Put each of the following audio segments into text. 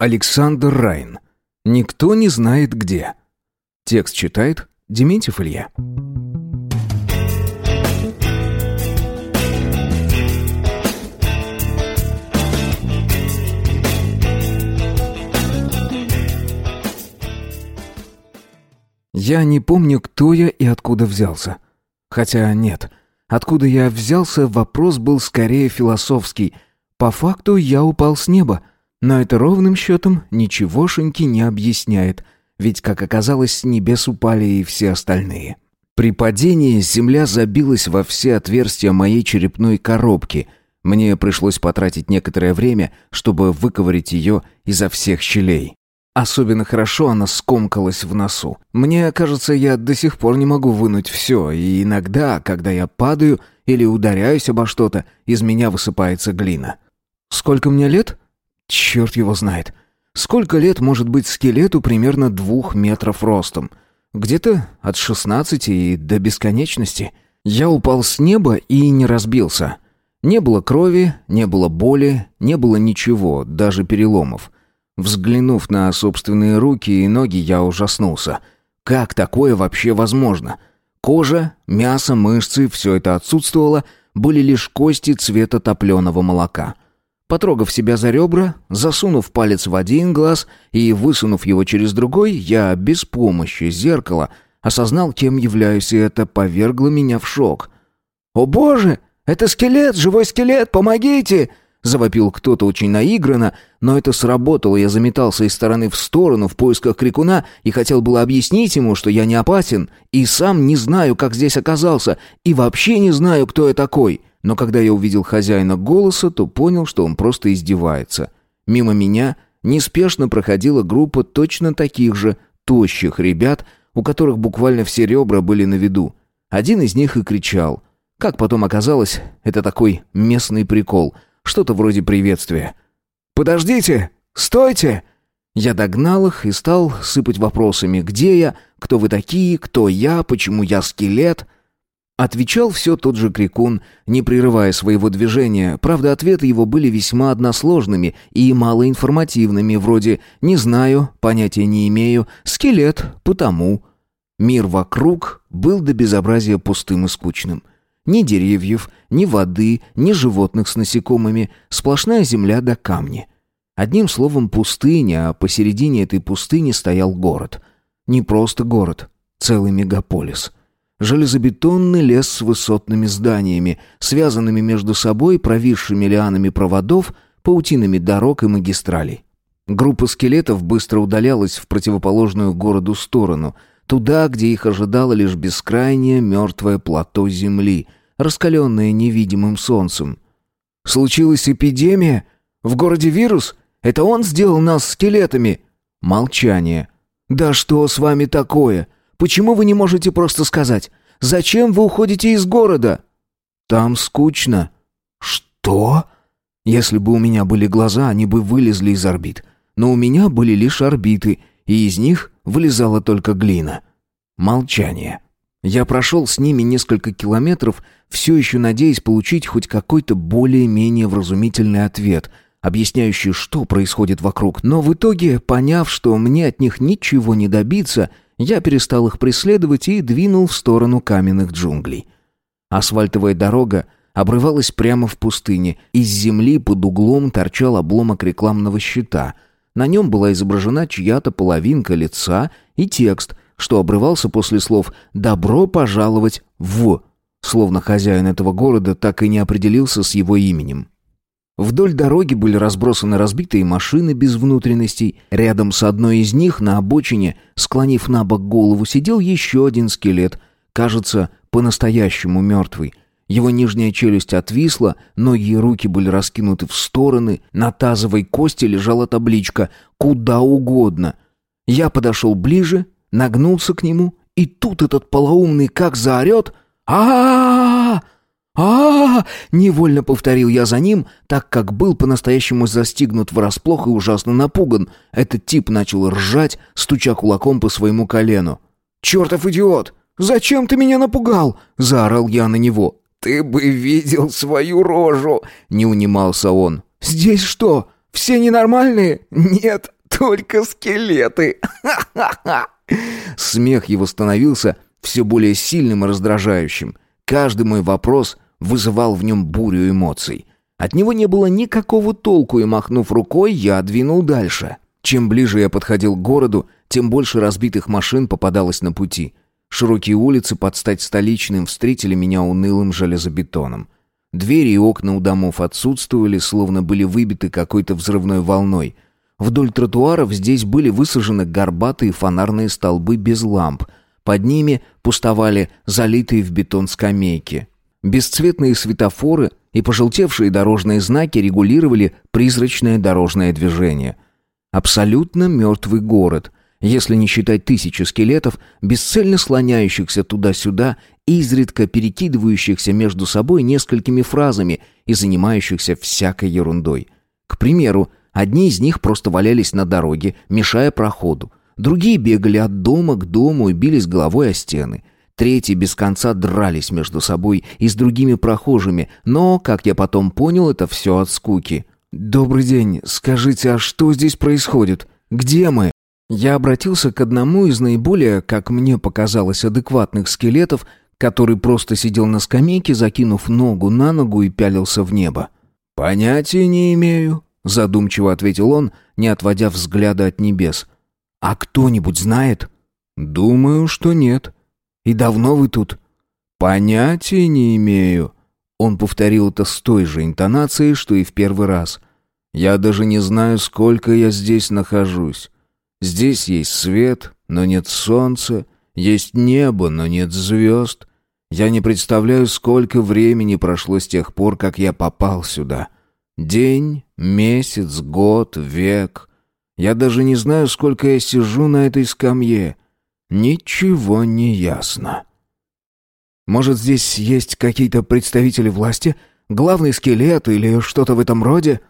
Александр Райн. Никто не знает где. Текст читает Дементьев Илья. Я не помню, кто я и откуда взялся. Хотя нет, откуда я взялся, вопрос был скорее философский. По факту я упал с неба, но это ровным счетом ничегошеньки не объясняет, ведь, как оказалось, с небес упали и все остальные. При падении земля забилась во все отверстия моей черепной коробки. Мне пришлось потратить некоторое время, чтобы выковырять ее изо всех щелей. Особенно хорошо она скомкалась в носу. Мне кажется, я до сих пор не могу вынуть все, и иногда, когда я падаю или ударяюсь обо что-то, из меня высыпается глина. Сколько мне лет? Черт его знает. Сколько лет может быть скелету примерно двух метров ростом? Где-то от шестнадцати и до бесконечности. Я упал с неба и не разбился. Не было крови, не было боли, не было ничего, даже переломов. Взглянув на собственные руки и ноги, я ужаснулся. Как такое вообще возможно? Кожа, мясо, мышцы — все это отсутствовало, были лишь кости цвета топленого молока. Потрогав себя за ребра, засунув палец в один глаз и высунув его через другой, я без помощи зеркала осознал, кем являюсь, и это повергло меня в шок. «О боже! Это скелет! Живой скелет! Помогите!» Завопил кто-то очень наигранно, но это сработало, я заметался из стороны в сторону в поисках крикуна и хотел было объяснить ему, что я не опасен, и сам не знаю, как здесь оказался, и вообще не знаю, кто я такой. Но когда я увидел хозяина голоса, то понял, что он просто издевается. Мимо меня неспешно проходила группа точно таких же тощих ребят, у которых буквально все ребра были на виду. Один из них и кричал. Как потом оказалось, это такой местный прикол — что-то вроде приветствия. «Подождите! Стойте!» Я догнал их и стал сыпать вопросами. «Где я? Кто вы такие? Кто я? Почему я скелет?» Отвечал все тот же Крикун, не прерывая своего движения. Правда, ответы его были весьма односложными и малоинформативными, вроде «не знаю», «понятия не имею», «скелет», «потому». Мир вокруг был до безобразия пустым и скучным. Ни деревьев, ни воды, ни животных с насекомыми, сплошная земля до камни. Одним словом, пустыня, а посередине этой пустыни стоял город. Не просто город, целый мегаполис. Железобетонный лес с высотными зданиями, связанными между собой провисшими лианами проводов, паутинами дорог и магистралей. Группа скелетов быстро удалялась в противоположную городу сторону, туда, где их ожидало лишь бескрайнее мертвое плато земли — раскаленное невидимым солнцем. «Случилась эпидемия? В городе вирус? Это он сделал нас скелетами?» Молчание. «Да что с вами такое? Почему вы не можете просто сказать? Зачем вы уходите из города?» «Там скучно». «Что?» «Если бы у меня были глаза, они бы вылезли из орбит. Но у меня были лишь орбиты, и из них вылезала только глина». Молчание. Я прошел с ними несколько километров, все еще надеясь получить хоть какой-то более-менее вразумительный ответ, объясняющий, что происходит вокруг. Но в итоге, поняв, что мне от них ничего не добиться, я перестал их преследовать и двинул в сторону каменных джунглей. Асфальтовая дорога обрывалась прямо в пустыне. Из земли под углом торчал обломок рекламного щита. На нем была изображена чья-то половинка лица и текст — что обрывался после слов «добро пожаловать в», словно хозяин этого города так и не определился с его именем. Вдоль дороги были разбросаны разбитые машины без внутренностей. Рядом с одной из них на обочине, склонив на бок голову, сидел еще один скелет, кажется, по-настоящему мертвый. Его нижняя челюсть отвисла, ноги и руки были раскинуты в стороны, на тазовой кости лежала табличка «Куда угодно». Я подошел ближе, нагнулся к нему, и тут этот полоумный как заорет а а Невольно повторил я за ним, так как был по-настоящему застигнут врасплох и ужасно напуган. Этот тип начал ржать, стуча кулаком по своему колену. «Чертов идиот! Зачем ты меня напугал?» — заорал я на него. «Ты бы видел свою рожу!» — не унимался он. «Здесь что, Все ненормальные? Нет, только скелеты. Ха-ха-ха. Смех его становился все более сильным и раздражающим. Каждый мой вопрос вызывал в нем бурю эмоций. От него не было никакого толку, и, махнув рукой, я двинул дальше. Чем ближе я подходил к городу, тем больше разбитых машин попадалось на пути. Широкие улицы под стать столичным встретили меня унылым железобетоном. Двери и окна у домов отсутствовали, словно были выбиты какой-то взрывной волной. Вдоль тротуаров здесь были высажены горбатые фонарные столбы без ламп. Под ними пустовали залитые в бетон скамейки. Бесцветные светофоры и пожелтевшие дорожные знаки регулировали призрачное дорожное движение. Абсолютно мертвый город, если не считать тысячи скелетов, бесцельно слоняющихся туда-сюда, изредка перекидывающихся между собой несколькими фразами и занимающихся всякой ерундой. К примеру, одни из них просто валялись на дороге, мешая проходу, другие бегали от дома к дому и бились головой о стены – Третьи без конца дрались между собой и с другими прохожими, но, как я потом понял, это все от скуки. «Добрый день. Скажите, а что здесь происходит? Где мы?» Я обратился к одному из наиболее, как мне показалось, адекватных скелетов, который просто сидел на скамейке, закинув ногу на ногу и пялился в небо. «Понятия не имею», — задумчиво ответил он, не отводя взгляда от небес. «А кто-нибудь знает?» «Думаю, что нет». И давно вы тут?» «Понятия не имею». Он повторил это с той же интонацией, что и в первый раз. «Я даже не знаю, сколько я здесь нахожусь. Здесь есть свет, но нет солнца, есть небо, но нет звезд. Я не представляю, сколько времени прошло с тех пор, как я попал сюда. День, месяц, год, век. Я даже не знаю, сколько я сижу на этой скамье. Ничего не ясно. Может, здесь есть какие-то представители власти? Главный скелет или что-то в этом роде?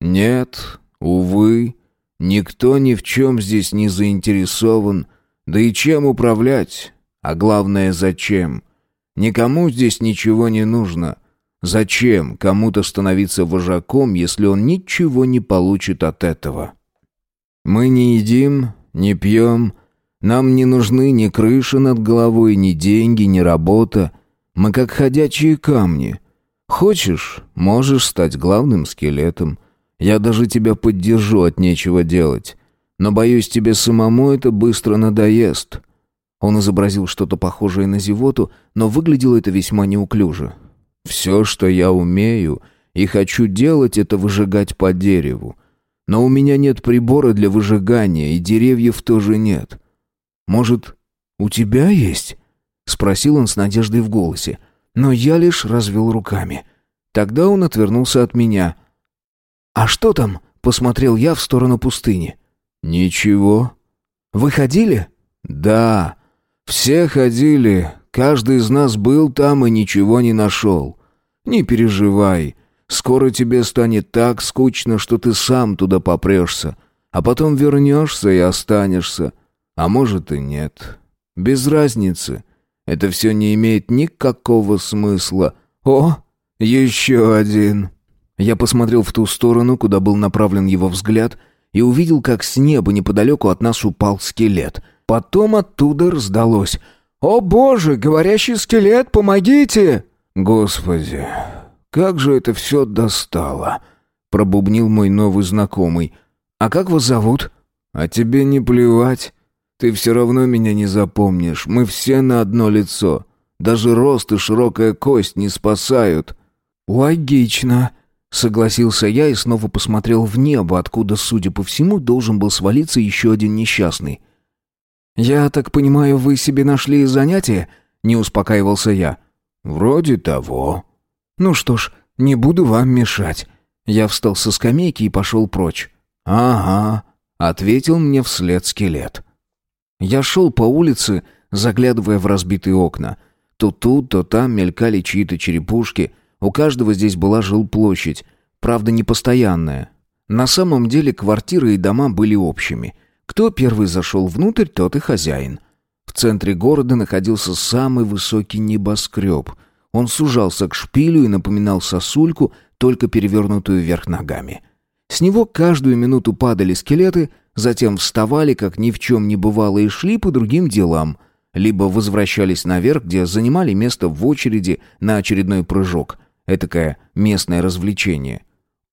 Нет, увы, никто ни в чем здесь не заинтересован. Да и чем управлять? А главное, зачем? Никому здесь ничего не нужно. Зачем кому-то становиться вожаком, если он ничего не получит от этого? Мы не едим, не пьем, нам не нужны ни крыша над головой, ни деньги, ни работа. Мы как ходячие камни. Хочешь, можешь стать главным скелетом. Я даже тебя поддержу от нечего делать. Но, боюсь, тебе самому это быстро надоест». Он изобразил что-то похожее на зевоту, но выглядело это весьма неуклюже. «Все, что я умею и хочу делать, это выжигать по дереву. Но у меня нет прибора для выжигания, и деревьев тоже нет. «Может, у тебя есть?» — спросил он с надеждой в голосе. Но я лишь развел руками. Тогда он отвернулся от меня. «А что там?» — посмотрел я в сторону пустыни. «Ничего». «Вы ходили?» «Да. Все ходили. Каждый из нас был там и ничего не нашел. Не переживай. Скоро тебе станет так скучно, что ты сам туда попрешься. А потом вернешься и останешься. А может и нет. Без разницы. Это все не имеет никакого смысла. О, еще один. Я посмотрел в ту сторону, куда был направлен его взгляд, и увидел, как с неба неподалеку от нас упал скелет. Потом оттуда раздалось. «О боже, говорящий скелет, помогите!» «Господи, как же это все достало!» Пробубнил мой новый знакомый. «А как вас зовут?» «А тебе не плевать?» Ты все равно меня не запомнишь. Мы все на одно лицо. Даже рост и широкая кость не спасают». «Логично», — согласился я и снова посмотрел в небо, откуда, судя по всему, должен был свалиться еще один несчастный. «Я так понимаю, вы себе нашли занятие?» — не успокаивался я. «Вроде того». «Ну что ж, не буду вам мешать». Я встал со скамейки и пошел прочь. «Ага», — ответил мне вслед скелет. Я шел по улице, заглядывая в разбитые окна. То тут, то там мелькали чьи-то черепушки. У каждого здесь была жилплощадь, правда не постоянная. На самом деле квартиры и дома были общими. Кто первый зашел внутрь, тот и хозяин. В центре города находился самый высокий небоскреб. Он сужался к шпилю и напоминал сосульку, только перевернутую вверх ногами. С него каждую минуту падали скелеты, затем вставали, как ни в чем не бывало, и шли по другим делам. Либо возвращались наверх, где занимали место в очереди на очередной прыжок. Этакое местное развлечение.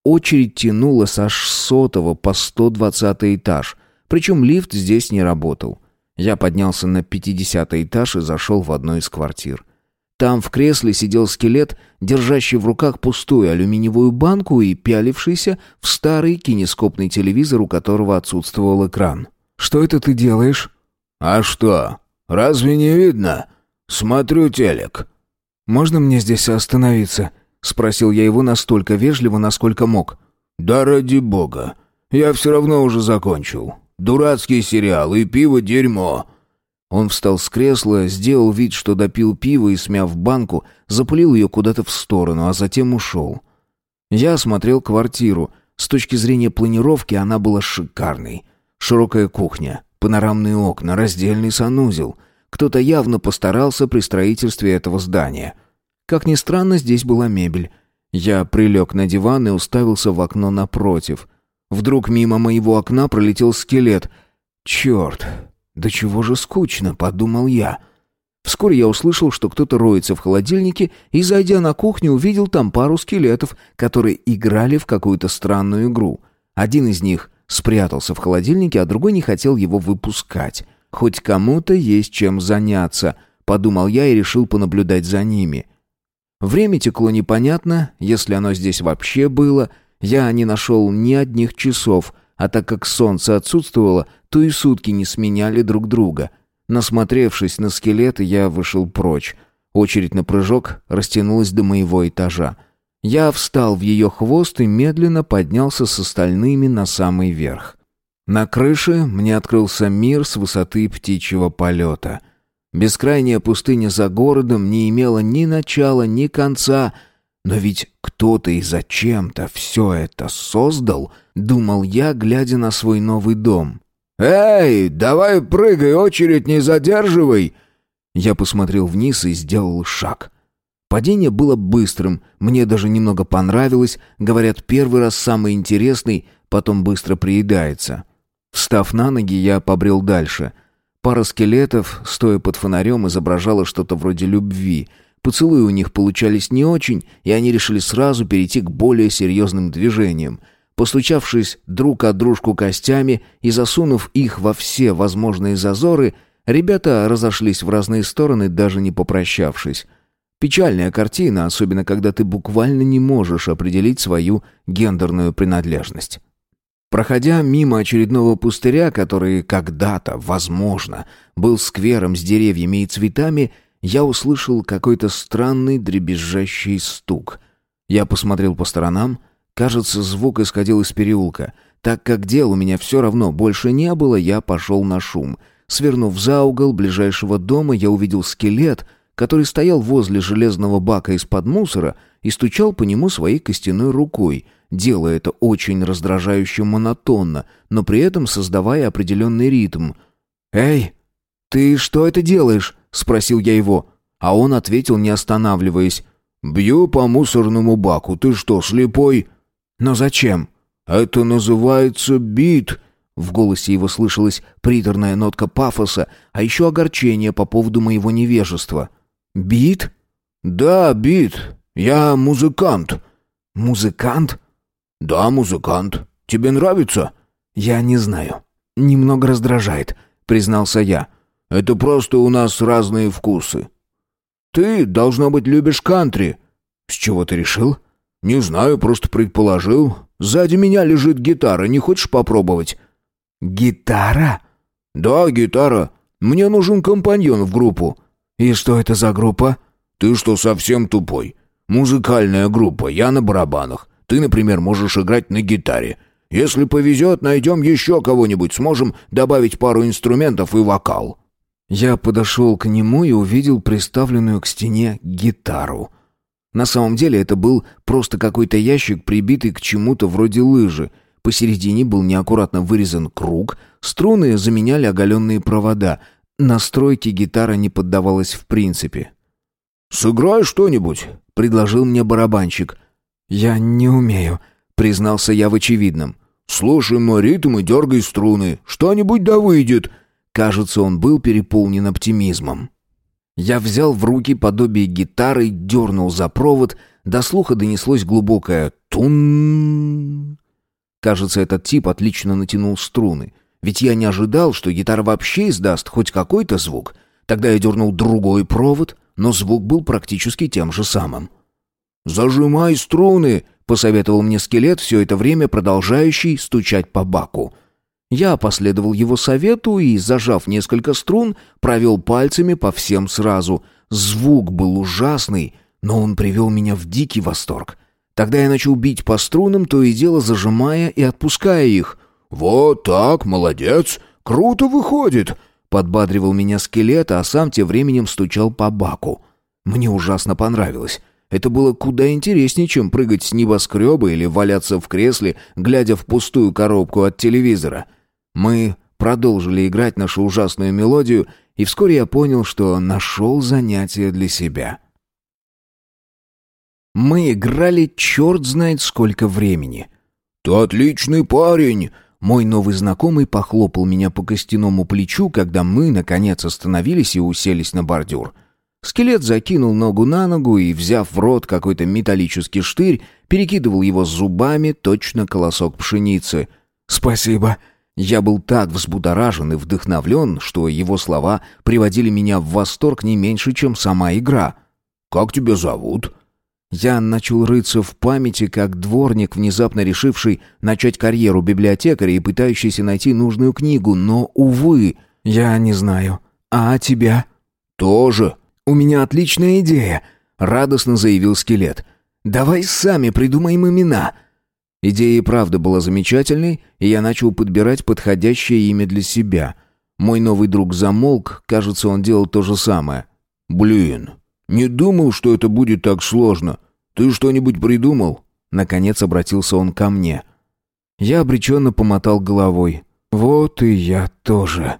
Очередь тянулась аж с сотого по сто двадцатый этаж, причем лифт здесь не работал. Я поднялся на пятидесятый этаж и зашел в одну из квартир. Там в кресле сидел скелет, держащий в руках пустую алюминиевую банку и пялившийся в старый кинескопный телевизор, у которого отсутствовал экран. «Что это ты делаешь?» «А что? Разве не видно? Смотрю телек». «Можно мне здесь остановиться?» — спросил я его настолько вежливо, насколько мог. «Да ради бога. Я все равно уже закончил. Дурацкий сериал и пиво дерьмо». Он встал с кресла, сделал вид, что допил пиво и, смяв банку, запылил ее куда-то в сторону, а затем ушел. Я осмотрел квартиру. С точки зрения планировки она была шикарной. Широкая кухня, панорамные окна, раздельный санузел. Кто-то явно постарался при строительстве этого здания. Как ни странно, здесь была мебель. Я прилег на диван и уставился в окно напротив. Вдруг мимо моего окна пролетел скелет. «Черт, «Да чего же скучно», — подумал я. Вскоре я услышал, что кто-то роется в холодильнике, и, зайдя на кухню, увидел там пару скелетов, которые играли в какую-то странную игру. Один из них спрятался в холодильнике, а другой не хотел его выпускать. «Хоть кому-то есть чем заняться», — подумал я и решил понаблюдать за ними. Время текло непонятно, если оно здесь вообще было. Я не нашел ни одних часов, а так как солнце отсутствовало, то и сутки не сменяли друг друга. Насмотревшись на скелеты, я вышел прочь. Очередь на прыжок растянулась до моего этажа. Я встал в ее хвост и медленно поднялся с остальными на самый верх. На крыше мне открылся мир с высоты птичьего полета. Бескрайняя пустыня за городом не имела ни начала, ни конца — но ведь кто-то и зачем-то все это создал, думал я, глядя на свой новый дом. «Эй, давай прыгай, очередь не задерживай!» Я посмотрел вниз и сделал шаг. Падение было быстрым, мне даже немного понравилось. Говорят, первый раз самый интересный, потом быстро приедается. Встав на ноги, я побрел дальше. Пара скелетов, стоя под фонарем, изображала что-то вроде любви — Поцелуи у них получались не очень, и они решили сразу перейти к более серьезным движениям. Постучавшись друг от дружку костями и засунув их во все возможные зазоры, ребята разошлись в разные стороны, даже не попрощавшись. Печальная картина, особенно когда ты буквально не можешь определить свою гендерную принадлежность. Проходя мимо очередного пустыря, который когда-то, возможно, был сквером с деревьями и цветами, я услышал какой-то странный дребезжащий стук. Я посмотрел по сторонам. Кажется, звук исходил из переулка. Так как дел у меня все равно больше не было, я пошел на шум. Свернув за угол ближайшего дома, я увидел скелет, который стоял возле железного бака из-под мусора и стучал по нему своей костяной рукой, делая это очень раздражающе монотонно, но при этом создавая определенный ритм. «Эй, ты что это делаешь?» — спросил я его. А он ответил, не останавливаясь. «Бью по мусорному баку. Ты что, слепой?» «Но зачем?» «Это называется бит». В голосе его слышалась приторная нотка пафоса, а еще огорчение по поводу моего невежества. «Бит?» «Да, бит. Я музыкант». «Музыкант?» «Да, музыкант. Тебе нравится?» «Я не знаю. Немного раздражает», — признался я. Это просто у нас разные вкусы. Ты, должно быть, любишь кантри. С чего ты решил? Не знаю, просто предположил. Сзади меня лежит гитара, не хочешь попробовать? Гитара? Да, гитара. Мне нужен компаньон в группу. И что это за группа? Ты что, совсем тупой? Музыкальная группа, я на барабанах. Ты, например, можешь играть на гитаре. Если повезет, найдем еще кого-нибудь, сможем добавить пару инструментов и вокал. Я подошел к нему и увидел приставленную к стене гитару. На самом деле это был просто какой-то ящик, прибитый к чему-то вроде лыжи. Посередине был неаккуратно вырезан круг, струны заменяли оголенные провода. Настройке гитара не поддавалась в принципе. «Сыграй что-нибудь», — предложил мне барабанщик. «Я не умею», — признался я в очевидном. «Слушай мой ритм и дергай струны. Что-нибудь да выйдет». Кажется, он был переполнен оптимизмом. Я взял в руки подобие гитары, дернул за провод, до слуха донеслось глубокое «тун». Кажется, этот тип отлично натянул струны. Ведь я не ожидал, что гитара вообще издаст хоть какой-то звук. Тогда я дернул другой провод, но звук был практически тем же самым. «Зажимай струны!» — посоветовал мне скелет, все это время продолжающий стучать по баку. Я последовал его совету и, зажав несколько струн, провел пальцами по всем сразу. Звук был ужасный, но он привел меня в дикий восторг. Тогда я начал бить по струнам, то и дело зажимая и отпуская их. «Вот так, молодец! Круто выходит!» Подбадривал меня скелет, а сам тем временем стучал по баку. Мне ужасно понравилось. Это было куда интереснее, чем прыгать с небоскреба или валяться в кресле, глядя в пустую коробку от телевизора. Мы продолжили играть нашу ужасную мелодию, и вскоре я понял, что нашел занятие для себя. Мы играли черт знает сколько времени. «Ты отличный парень!» Мой новый знакомый похлопал меня по костяному плечу, когда мы, наконец, остановились и уселись на бордюр. Скелет закинул ногу на ногу и, взяв в рот какой-то металлический штырь, перекидывал его зубами, точно колосок пшеницы. «Спасибо!» Я был так взбудоражен и вдохновлен, что его слова приводили меня в восторг не меньше, чем сама игра. «Как тебя зовут?» Я начал рыться в памяти, как дворник, внезапно решивший начать карьеру библиотекаря и пытающийся найти нужную книгу, но, увы, я не знаю. А тебя? Тоже. У меня отличная идея, радостно заявил скелет. Давай сами придумаем имена. Идея и правда была замечательной, и я начал подбирать подходящее имя для себя. Мой новый друг замолк, кажется, он делал то же самое. «Блин, не думал, что это будет так сложно. Ты что-нибудь придумал?» Наконец обратился он ко мне. Я обреченно помотал головой. «Вот и я тоже».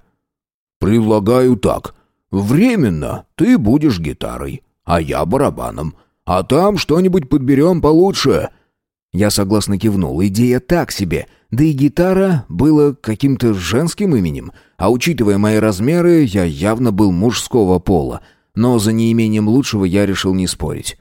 «Предлагаю так. Временно ты будешь гитарой, а я барабаном. А там что-нибудь подберем получше». Я согласно кивнул. Идея так себе. Да и гитара была каким-то женским именем. А учитывая мои размеры, я явно был мужского пола. Но за неимением лучшего я решил не спорить.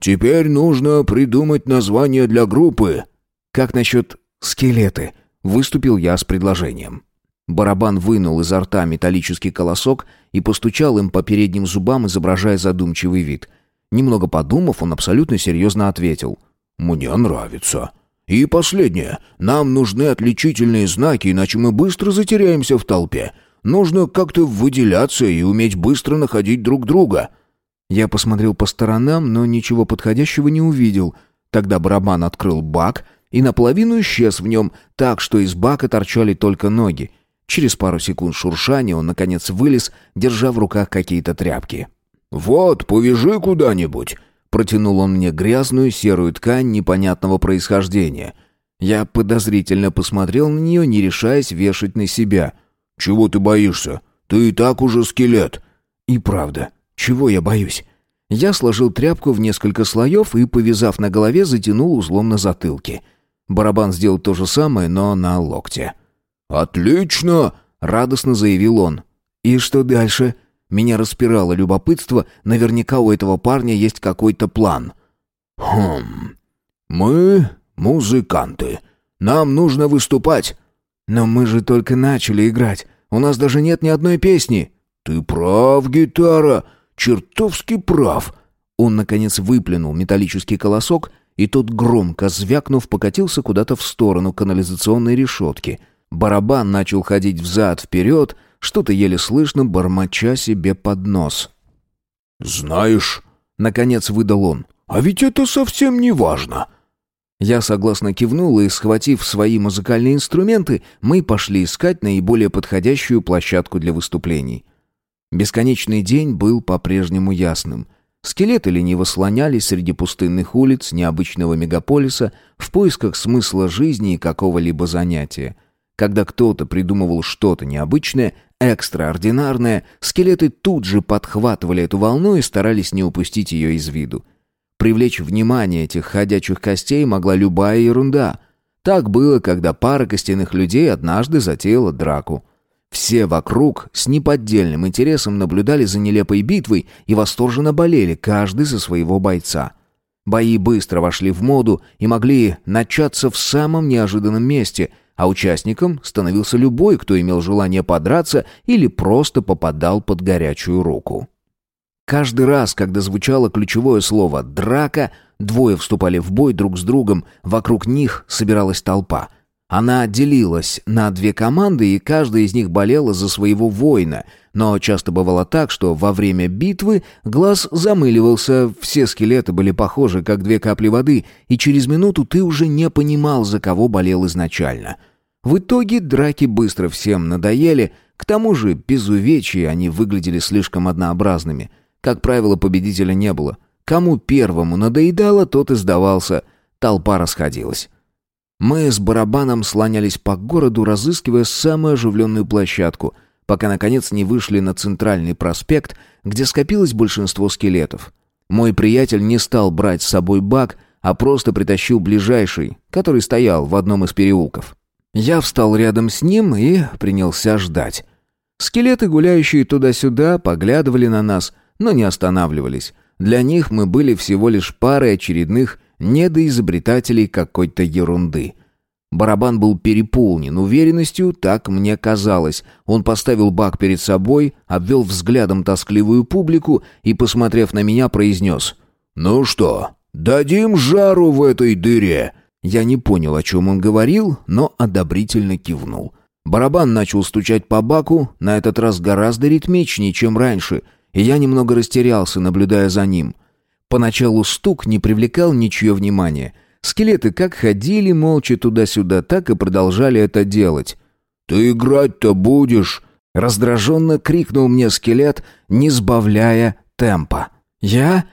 «Теперь нужно придумать название для группы». «Как насчет скелеты?» Выступил я с предложением. Барабан вынул изо рта металлический колосок и постучал им по передним зубам, изображая задумчивый вид. Немного подумав, он абсолютно серьезно ответил — «Мне нравится. И последнее. Нам нужны отличительные знаки, иначе мы быстро затеряемся в толпе. Нужно как-то выделяться и уметь быстро находить друг друга». Я посмотрел по сторонам, но ничего подходящего не увидел. Тогда барабан открыл бак и наполовину исчез в нем, так что из бака торчали только ноги. Через пару секунд шуршания он, наконец, вылез, держа в руках какие-то тряпки. «Вот, повяжи куда-нибудь. Протянул он мне грязную серую ткань непонятного происхождения. Я подозрительно посмотрел на нее, не решаясь вешать на себя. «Чего ты боишься? Ты и так уже скелет». «И правда, чего я боюсь?» Я сложил тряпку в несколько слоев и, повязав на голове, затянул узлом на затылке. Барабан сделал то же самое, но на локте. «Отлично!» — радостно заявил он. «И что дальше?» Меня распирало любопытство, наверняка у этого парня есть какой-то план. «Хм... Мы музыканты. Нам нужно выступать». «Но мы же только начали играть. У нас даже нет ни одной песни». «Ты прав, гитара. Чертовски прав». Он, наконец, выплюнул металлический колосок, и тот, громко звякнув, покатился куда-то в сторону канализационной решетки. Барабан начал ходить взад-вперед, что-то еле слышно, бормоча себе под нос. «Знаешь...» — наконец выдал он. «А ведь это совсем не важно». Я согласно кивнул, и, схватив свои музыкальные инструменты, мы пошли искать наиболее подходящую площадку для выступлений. Бесконечный день был по-прежнему ясным. Скелеты лениво слонялись среди пустынных улиц необычного мегаполиса в поисках смысла жизни и какого-либо занятия. Когда кто-то придумывал что-то необычное, экстраординарное, скелеты тут же подхватывали эту волну и старались не упустить ее из виду. Привлечь внимание этих ходячих костей могла любая ерунда. Так было, когда пара костяных людей однажды затеяла драку. Все вокруг с неподдельным интересом наблюдали за нелепой битвой и восторженно болели, каждый за своего бойца. Бои быстро вошли в моду и могли начаться в самом неожиданном месте, а участником становился любой, кто имел желание подраться или просто попадал под горячую руку. Каждый раз, когда звучало ключевое слово «драка», двое вступали в бой друг с другом, вокруг них собиралась толпа — она делилась на две команды, и каждая из них болела за своего воина. Но часто бывало так, что во время битвы глаз замыливался, все скелеты были похожи, как две капли воды, и через минуту ты уже не понимал, за кого болел изначально. В итоге драки быстро всем надоели, к тому же без увечий они выглядели слишком однообразными. Как правило, победителя не было. Кому первому надоедало, тот и сдавался. Толпа расходилась. Мы с барабаном слонялись по городу, разыскивая самую оживленную площадку, пока, наконец, не вышли на центральный проспект, где скопилось большинство скелетов. Мой приятель не стал брать с собой бак, а просто притащил ближайший, который стоял в одном из переулков. Я встал рядом с ним и принялся ждать. Скелеты, гуляющие туда-сюда, поглядывали на нас, но не останавливались. Для них мы были всего лишь парой очередных недоизобретателей какой-то ерунды. Барабан был переполнен уверенностью, так мне казалось. Он поставил бак перед собой, обвел взглядом тоскливую публику и, посмотрев на меня, произнес «Ну что, дадим жару в этой дыре?» Я не понял, о чем он говорил, но одобрительно кивнул. Барабан начал стучать по баку, на этот раз гораздо ритмичнее, чем раньше, и я немного растерялся, наблюдая за ним. Поначалу стук не привлекал ничье внимания. Скелеты как ходили молча туда-сюда, так и продолжали это делать. «Ты играть-то будешь?» Раздраженно крикнул мне скелет, не сбавляя темпа. «Я?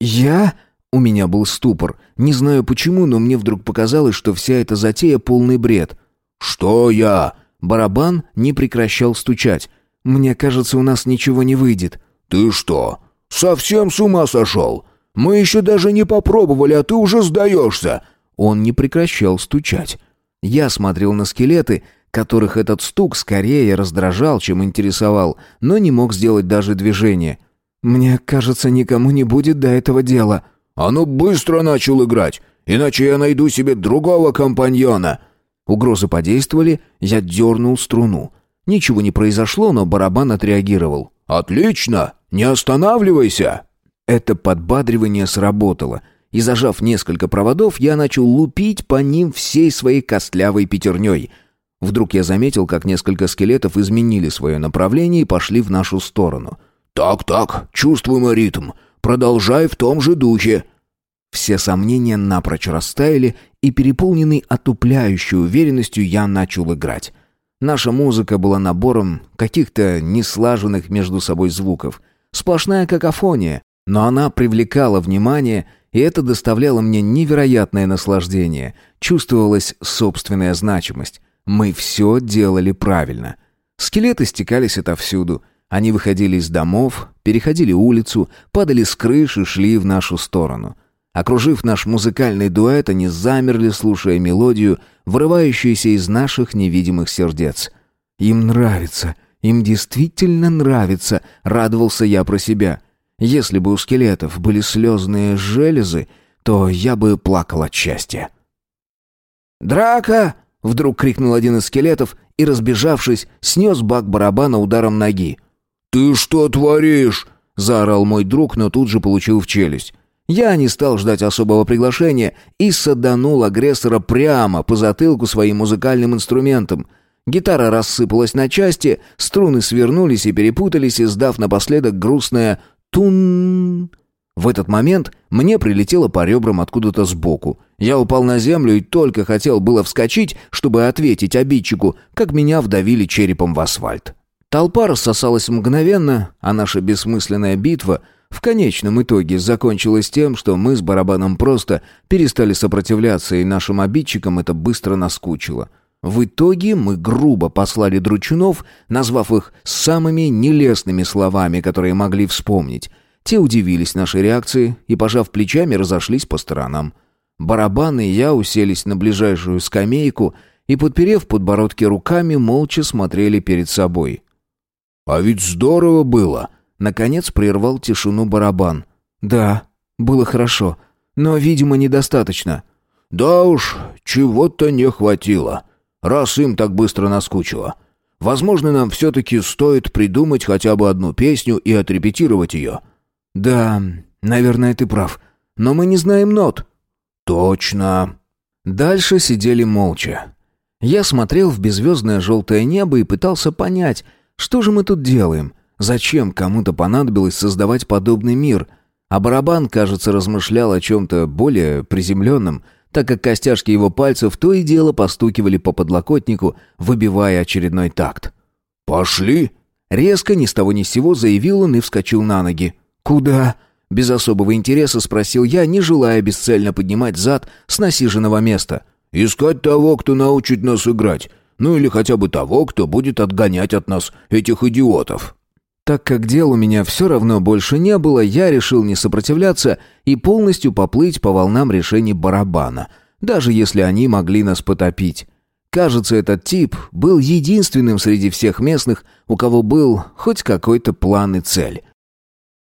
Я?» У меня был ступор. Не знаю почему, но мне вдруг показалось, что вся эта затея полный бред. «Что я?» Барабан не прекращал стучать. «Мне кажется, у нас ничего не выйдет». «Ты что, совсем с ума сошел? Мы еще даже не попробовали, а ты уже сдаешься!» Он не прекращал стучать. Я смотрел на скелеты, которых этот стук скорее раздражал, чем интересовал, но не мог сделать даже движение. «Мне кажется, никому не будет до этого дела». «А ну быстро начал играть, иначе я найду себе другого компаньона!» Угрозы подействовали, я дернул струну. Ничего не произошло, но барабан отреагировал. «Отлично! Не останавливайся!» Это подбадривание сработало, и зажав несколько проводов, я начал лупить по ним всей своей костлявой пятерней. Вдруг я заметил, как несколько скелетов изменили свое направление и пошли в нашу сторону. «Так-так, чувствуем ритм. Продолжай в том же духе». Все сомнения напрочь растаяли, и, переполненный отупляющей уверенностью, я начал играть. Наша музыка была набором каких-то неслаженных между собой звуков. Сплошная какофония, но она привлекала внимание, и это доставляло мне невероятное наслаждение. Чувствовалась собственная значимость. Мы все делали правильно. Скелеты стекались отовсюду. Они выходили из домов, переходили улицу, падали с крыш и шли в нашу сторону. Окружив наш музыкальный дуэт, они замерли, слушая мелодию, вырывающуюся из наших невидимых сердец. «Им нравится, им действительно нравится», — радовался я про себя. Если бы у скелетов были слезные железы, то я бы плакал от счастья. «Драка!» — вдруг крикнул один из скелетов и, разбежавшись, снес бак барабана ударом ноги. «Ты что творишь?» — заорал мой друг, но тут же получил в челюсть. Я не стал ждать особого приглашения и саданул агрессора прямо по затылку своим музыкальным инструментом. Гитара рассыпалась на части, струны свернулись и перепутались, издав напоследок грустное Тун. В этот момент мне прилетело по ребрам откуда-то сбоку. Я упал на землю и только хотел было вскочить, чтобы ответить обидчику, как меня вдавили черепом в асфальт. Толпа рассосалась мгновенно, а наша бессмысленная битва в конечном итоге закончилась тем, что мы с барабаном просто перестали сопротивляться, и нашим обидчикам это быстро наскучило. В итоге мы грубо послали дручунов, назвав их самыми нелестными словами, которые могли вспомнить. Те удивились нашей реакции и, пожав плечами, разошлись по сторонам. Барабаны и я уселись на ближайшую скамейку и, подперев подбородки руками, молча смотрели перед собой. «А ведь здорово было!» Наконец прервал тишину барабан. «Да, было хорошо, но, видимо, недостаточно». «Да уж, чего-то не хватило, раз им так быстро наскучило. Возможно, нам все-таки стоит придумать хотя бы одну песню и отрепетировать ее». «Да, наверное, ты прав. Но мы не знаем нот». «Точно». Дальше сидели молча. Я смотрел в беззвездное желтое небо и пытался понять, что же мы тут делаем. Зачем кому-то понадобилось создавать подобный мир? А барабан, кажется, размышлял о чем-то более приземленном, так как костяшки его пальцев то и дело постукивали по подлокотнику, выбивая очередной такт. «Пошли!» Резко, ни с того ни с сего заявил он и вскочил на ноги. «Куда?» Без особого интереса спросил я, не желая бесцельно поднимать зад с насиженного места. «Искать того, кто научит нас играть. Ну или хотя бы того, кто будет отгонять от нас этих идиотов». Так как дел у меня все равно больше не было, я решил не сопротивляться и полностью поплыть по волнам решений барабана, даже если они могли нас потопить. Кажется, этот тип был единственным среди всех местных, у кого был хоть какой-то план и цель.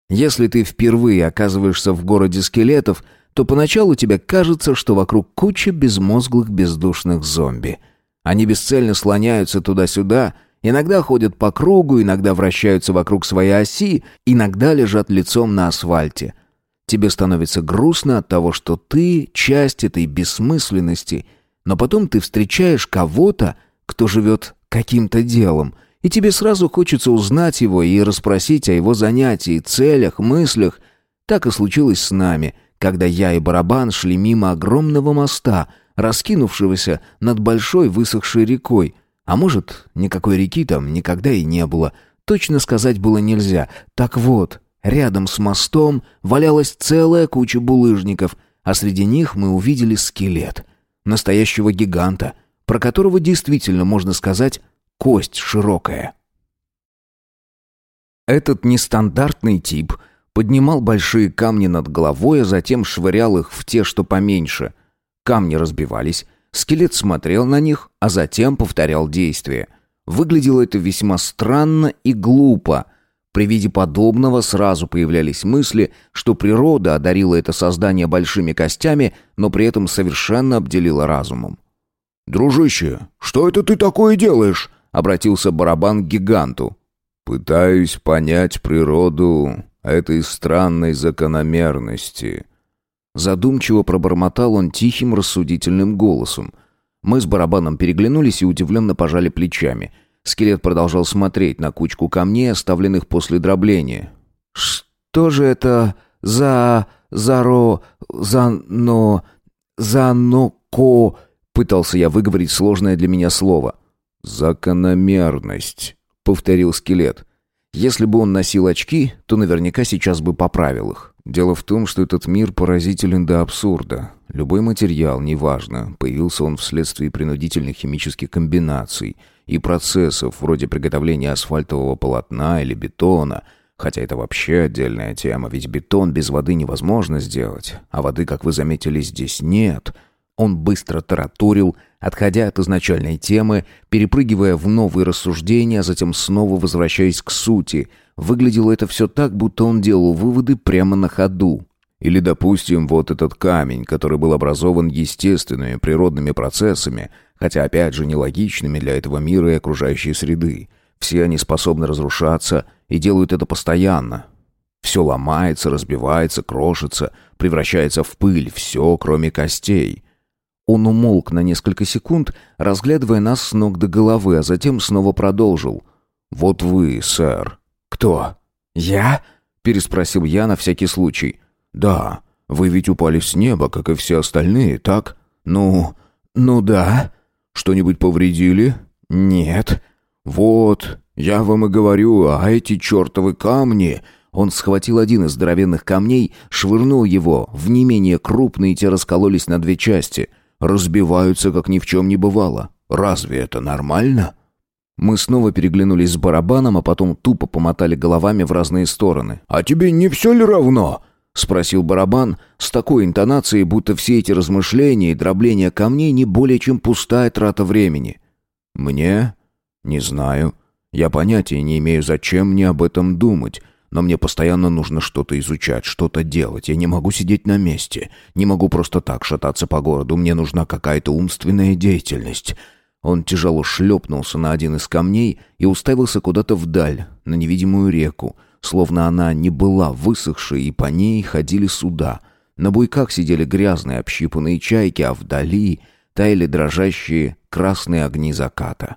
Если ты впервые оказываешься в городе скелетов, то поначалу тебе кажется, что вокруг куча безмозглых бездушных зомби. Они бесцельно слоняются туда-сюда, иногда ходят по кругу, иногда вращаются вокруг своей оси, иногда лежат лицом на асфальте. Тебе становится грустно от того, что ты часть этой бессмысленности, но потом ты встречаешь кого-то, кто живет каким-то делом, и тебе сразу хочется узнать его и расспросить о его занятии, целях, мыслях. Так и случилось с нами, когда я и барабан шли мимо огромного моста, раскинувшегося над большой высохшей рекой. А может, никакой реки там никогда и не было. Точно сказать было нельзя. Так вот, рядом с мостом валялась целая куча булыжников, а среди них мы увидели скелет. Настоящего гиганта, про которого действительно можно сказать кость широкая. Этот нестандартный тип поднимал большие камни над головой, а затем швырял их в те, что поменьше. Камни разбивались, скелет смотрел на них, а затем повторял действие. Выглядело это весьма странно и глупо. При виде подобного сразу появлялись мысли, что природа одарила это создание большими костями, но при этом совершенно обделила разумом. «Дружище, что это ты такое делаешь?» обратился барабан к гиганту. «Пытаюсь понять природу этой странной закономерности». Задумчиво пробормотал он тихим рассудительным голосом. Мы с барабаном переглянулись и удивленно пожали плечами. Скелет продолжал смотреть на кучку камней, оставленных после дробления. «Что же это за... заро... зано... заноко...» Пытался я выговорить сложное для меня слово. «Закономерность», — повторил скелет. Если бы он носил очки, то наверняка сейчас бы поправил их. Дело в том, что этот мир поразителен до абсурда. Любой материал, неважно, появился он вследствие принудительных химических комбинаций и процессов вроде приготовления асфальтового полотна или бетона, хотя это вообще отдельная тема, ведь бетон без воды невозможно сделать, а воды, как вы заметили, здесь нет — он быстро тараторил, отходя от изначальной темы, перепрыгивая в новые рассуждения, а затем снова возвращаясь к сути. Выглядело это все так, будто он делал выводы прямо на ходу. Или, допустим, вот этот камень, который был образован естественными природными процессами, хотя опять же нелогичными для этого мира и окружающей среды. Все они способны разрушаться и делают это постоянно. Все ломается, разбивается, крошится, превращается в пыль, все, кроме костей. Он умолк на несколько секунд, разглядывая нас с ног до головы, а затем снова продолжил. «Вот вы, сэр». «Кто? Я?» — переспросил я на всякий случай. «Да, вы ведь упали с неба, как и все остальные, так? Ну, ну да. Что-нибудь повредили?» «Нет». «Вот, я вам и говорю, а эти чертовы камни...» Он схватил один из здоровенных камней, швырнул его, в не менее крупные те раскололись на две части — разбиваются, как ни в чем не бывало. Разве это нормально?» Мы снова переглянулись с барабаном, а потом тупо помотали головами в разные стороны. «А тебе не все ли равно?» — спросил барабан с такой интонацией, будто все эти размышления и дробления камней не более чем пустая трата времени. «Мне? Не знаю. Я понятия не имею, зачем мне об этом думать. Но мне постоянно нужно что-то изучать, что-то делать. Я не могу сидеть на месте. Не могу просто так шататься по городу. Мне нужна какая-то умственная деятельность». Он тяжело шлепнулся на один из камней и уставился куда-то вдаль, на невидимую реку, словно она не была высохшей, и по ней ходили суда. На буйках сидели грязные общипанные чайки, а вдали таяли дрожащие красные огни заката.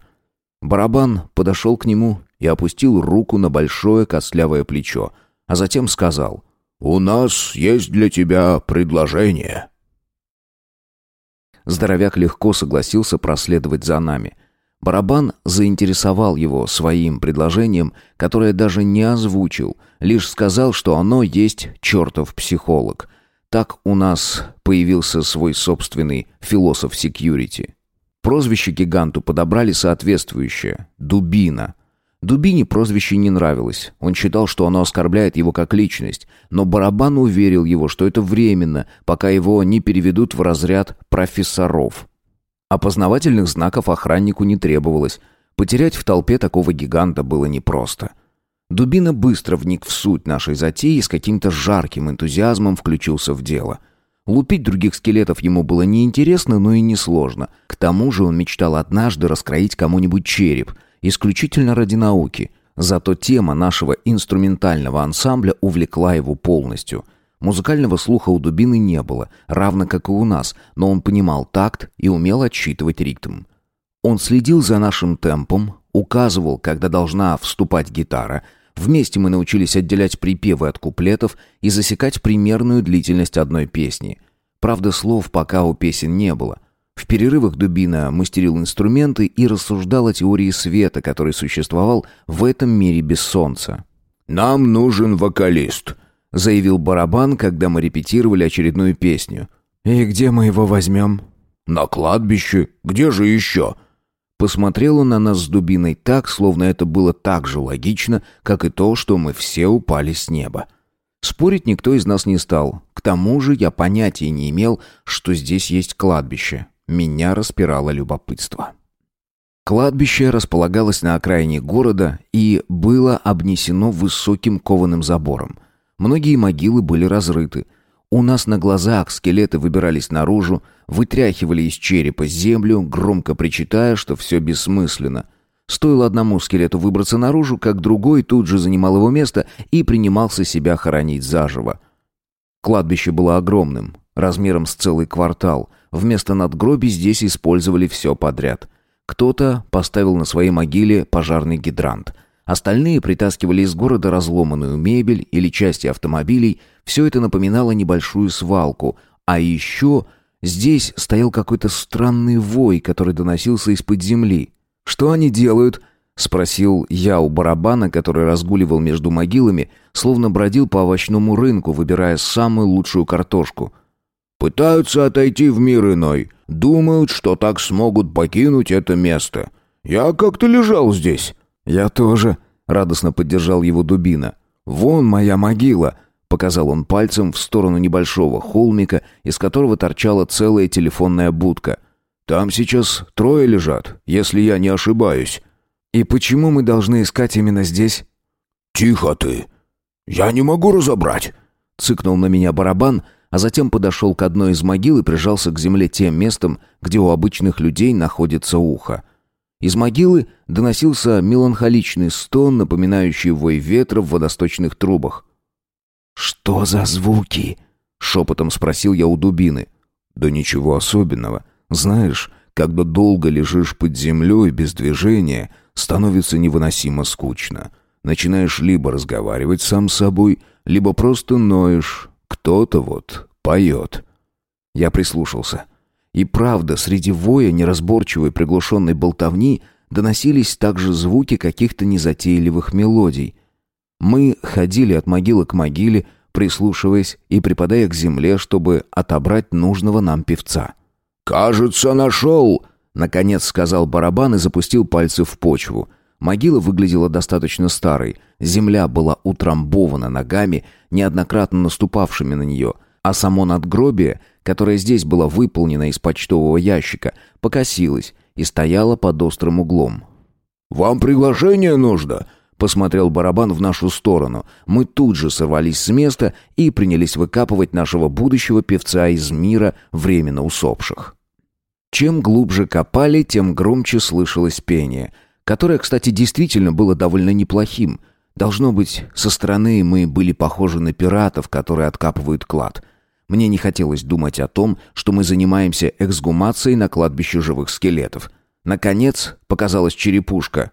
Барабан подошел к нему и опустил руку на большое костлявое плечо, а затем сказал «У нас есть для тебя предложение». Здоровяк легко согласился проследовать за нами. Барабан заинтересовал его своим предложением, которое даже не озвучил, лишь сказал, что оно есть чертов психолог. Так у нас появился свой собственный философ секьюрити. Прозвище гиганту подобрали соответствующее – «Дубина». Дубине прозвище не нравилось. Он считал, что оно оскорбляет его как личность, но Барабан уверил его, что это временно, пока его не переведут в разряд профессоров. Опознавательных знаков охраннику не требовалось. Потерять в толпе такого гиганта было непросто. Дубина быстро вник в суть нашей затеи и с каким-то жарким энтузиазмом включился в дело. Лупить других скелетов ему было неинтересно, но и несложно. К тому же он мечтал однажды раскроить кому-нибудь череп – исключительно ради науки. Зато тема нашего инструментального ансамбля увлекла его полностью. Музыкального слуха у Дубины не было, равно как и у нас, но он понимал такт и умел отсчитывать ритм. Он следил за нашим темпом, указывал, когда должна вступать гитара. Вместе мы научились отделять припевы от куплетов и засекать примерную длительность одной песни. Правда, слов пока у песен не было. В перерывах Дубина мастерил инструменты и рассуждал о теории света, который существовал в этом мире без солнца. «Нам нужен вокалист», — заявил барабан, когда мы репетировали очередную песню. «И где мы его возьмем?» «На кладбище. Где же еще?» Посмотрел он на нас с дубиной так, словно это было так же логично, как и то, что мы все упали с неба. Спорить никто из нас не стал. К тому же я понятия не имел, что здесь есть кладбище. Меня распирало любопытство. Кладбище располагалось на окраине города и было обнесено высоким кованым забором. Многие могилы были разрыты. У нас на глазах скелеты выбирались наружу, вытряхивали из черепа землю, громко причитая, что все бессмысленно. Стоило одному скелету выбраться наружу, как другой тут же занимал его место и принимался себя хоронить заживо. Кладбище было огромным, размером с целый квартал, Вместо надгробий здесь использовали все подряд. Кто-то поставил на своей могиле пожарный гидрант. Остальные притаскивали из города разломанную мебель или части автомобилей. Все это напоминало небольшую свалку. А еще здесь стоял какой-то странный вой, который доносился из-под земли. «Что они делают?» — спросил я у барабана, который разгуливал между могилами, словно бродил по овощному рынку, выбирая самую лучшую картошку — Пытаются отойти в мир иной. Думают, что так смогут покинуть это место. Я как-то лежал здесь». «Я тоже», — радостно поддержал его Дубина. «Вон моя могила», — показал он пальцем в сторону небольшого холмика, из которого торчала целая телефонная будка. «Там сейчас трое лежат, если я не ошибаюсь». «И почему мы должны искать именно здесь?» «Тихо ты! Я не могу разобрать!» — цыкнул на меня барабан — а затем подошел к одной из могил и прижался к земле тем местом, где у обычных людей находится ухо. Из могилы доносился меланхоличный стон, напоминающий вой ветра в водосточных трубах. «Что за звуки?» — шепотом спросил я у дубины. «Да ничего особенного. Знаешь, когда долго лежишь под землей без движения, становится невыносимо скучно. Начинаешь либо разговаривать сам с собой, либо просто ноешь, кто-то вот поет. Я прислушался. И правда, среди воя неразборчивой приглушенной болтовни доносились также звуки каких-то незатейливых мелодий. Мы ходили от могилы к могиле, прислушиваясь и припадая к земле, чтобы отобрать нужного нам певца. «Кажется, нашел!» Наконец сказал барабан и запустил пальцы в почву. Могила выглядела достаточно старой. Земля была утрамбована ногами, неоднократно наступавшими на нее, а само надгробие, которое здесь было выполнено из почтового ящика, покосилось и стояло под острым углом. «Вам приглашение нужно?» Посмотрел барабан в нашу сторону. Мы тут же сорвались с места и принялись выкапывать нашего будущего певца из мира временно усопших. Чем глубже копали, тем громче слышалось пение, которое, кстати, действительно было довольно неплохим. Должно быть, со стороны мы были похожи на пиратов, которые откапывают клад. Мне не хотелось думать о том, что мы занимаемся эксгумацией на кладбище живых скелетов. Наконец показалась черепушка.